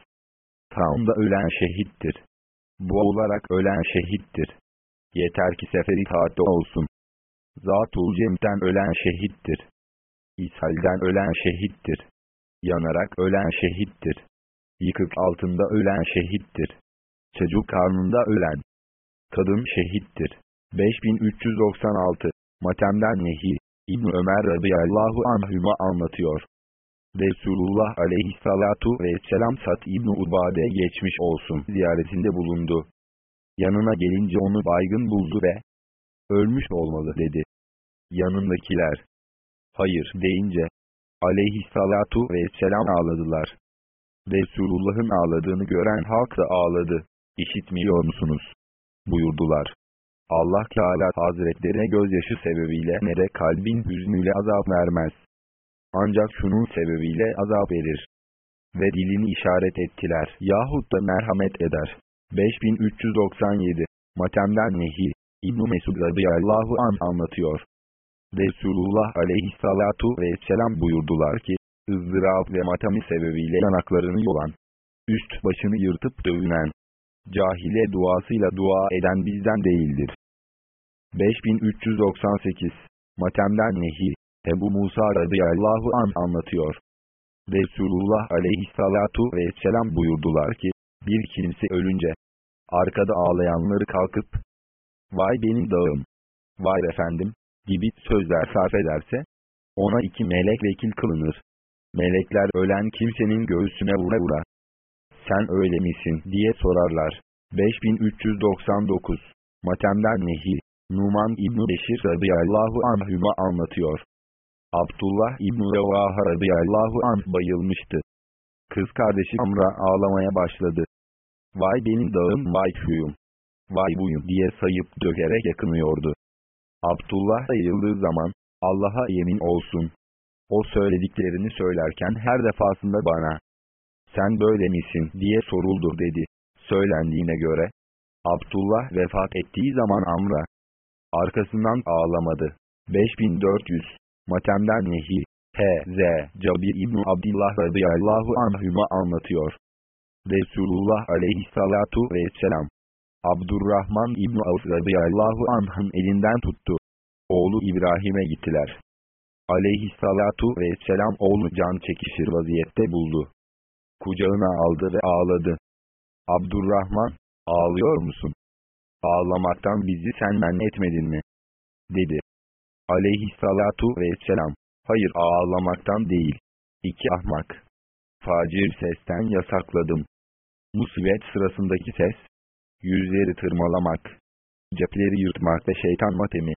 Taumda ölen şehittir. Boğularak ölen şehittir. Yeter ki seferi taatte olsun. Zatul Cem'den ölen şehittir. İshalden ölen şehittir. Yanarak ölen şehittir. Yıkık altında ölen şehittir. Çocuk karnında ölen. Kadın şehittir. 5396 Matemden Nehi İbn Ömer radıyallahu anhüma anlatıyor. Resulullah aleyhissalatu vesselam Sat İbn Ubade geçmiş olsun ziyaretinde bulundu. Yanına gelince onu baygın buldu ve ölmüş olmalı dedi. Yanındakiler hayır deyince aleyhissalatu vesselam ağladılar. Resulullah'ın ağladığını gören halk da ağladı. İşitmiyor musunuz? buyurdular. Allah Teala Hazretlerine gözyaşı sebebiyle nere kalbin hüznüyle azap vermez. Ancak şunun sebebiyle azap verir. Ve dilini işaret ettiler yahut da merhamet eder. 5397 Matemden Nehi İbn-i Mesud radıyallahu an anlatıyor. Resulullah aleyhissalatu vesselam buyurdular ki, ızdırap ve matami sebebiyle yanaklarını yolan, üst başını yırtıp dövünen, cahile duasıyla dua eden bizden değildir. 5398 Matemden Nehi Ebu Musa radıyallahu an anlatıyor. Resulullah aleyhissalatu vesselam buyurdular ki, bir kimse ölünce, arkada ağlayanları kalkıp, vay benim dağım, vay efendim, gibi sözler sarf ederse, ona iki melek vekil kılınır. Melekler ölen kimsenin göğsüne vura vura. Sen öyle misin diye sorarlar. 5399 Matemden Nehi Numan İbn-i Beşir radıyallahu anhüma anlatıyor. Abdullah İbn-i Revaha radıyallahu anh bayılmıştı. Kız kardeşi Amra ağlamaya başladı. Vay benim dağım vay şuyum. Vay buyum diye sayıp dökerek yakınıyordu. Abdullah ayıldığı zaman, Allah'a yemin olsun. O söylediklerini söylerken her defasında bana, sen böyle misin diye soruldu dedi. Söylendiğine göre, Abdullah vefat ettiği zaman Amra, arkasından ağlamadı. 5400 Matemden Nehi H.Z. Cabir İbn Abdillah radıyallahu anhüma anlatıyor. Resulullah aleyhissalatu vesselam Abdurrahman İbn Avf radıyallahu anh'ın elinden tuttu. Oğlu İbrahim'e gittiler. Aleyhissalatu vesselam oğlu can çekişir vaziyette buldu. Kucağına aldı ve ağladı. Abdurrahman, ağlıyor musun? Ağlamaktan bizi sen men etmedin mi? Dedi. Aleyhissalatu vesselam, hayır ağlamaktan değil. İki ahmak. Facir sesten yasakladım. Musibet sırasındaki ses, yüzleri tırmalamak, cepleri yırtmak ve şeytan matemi.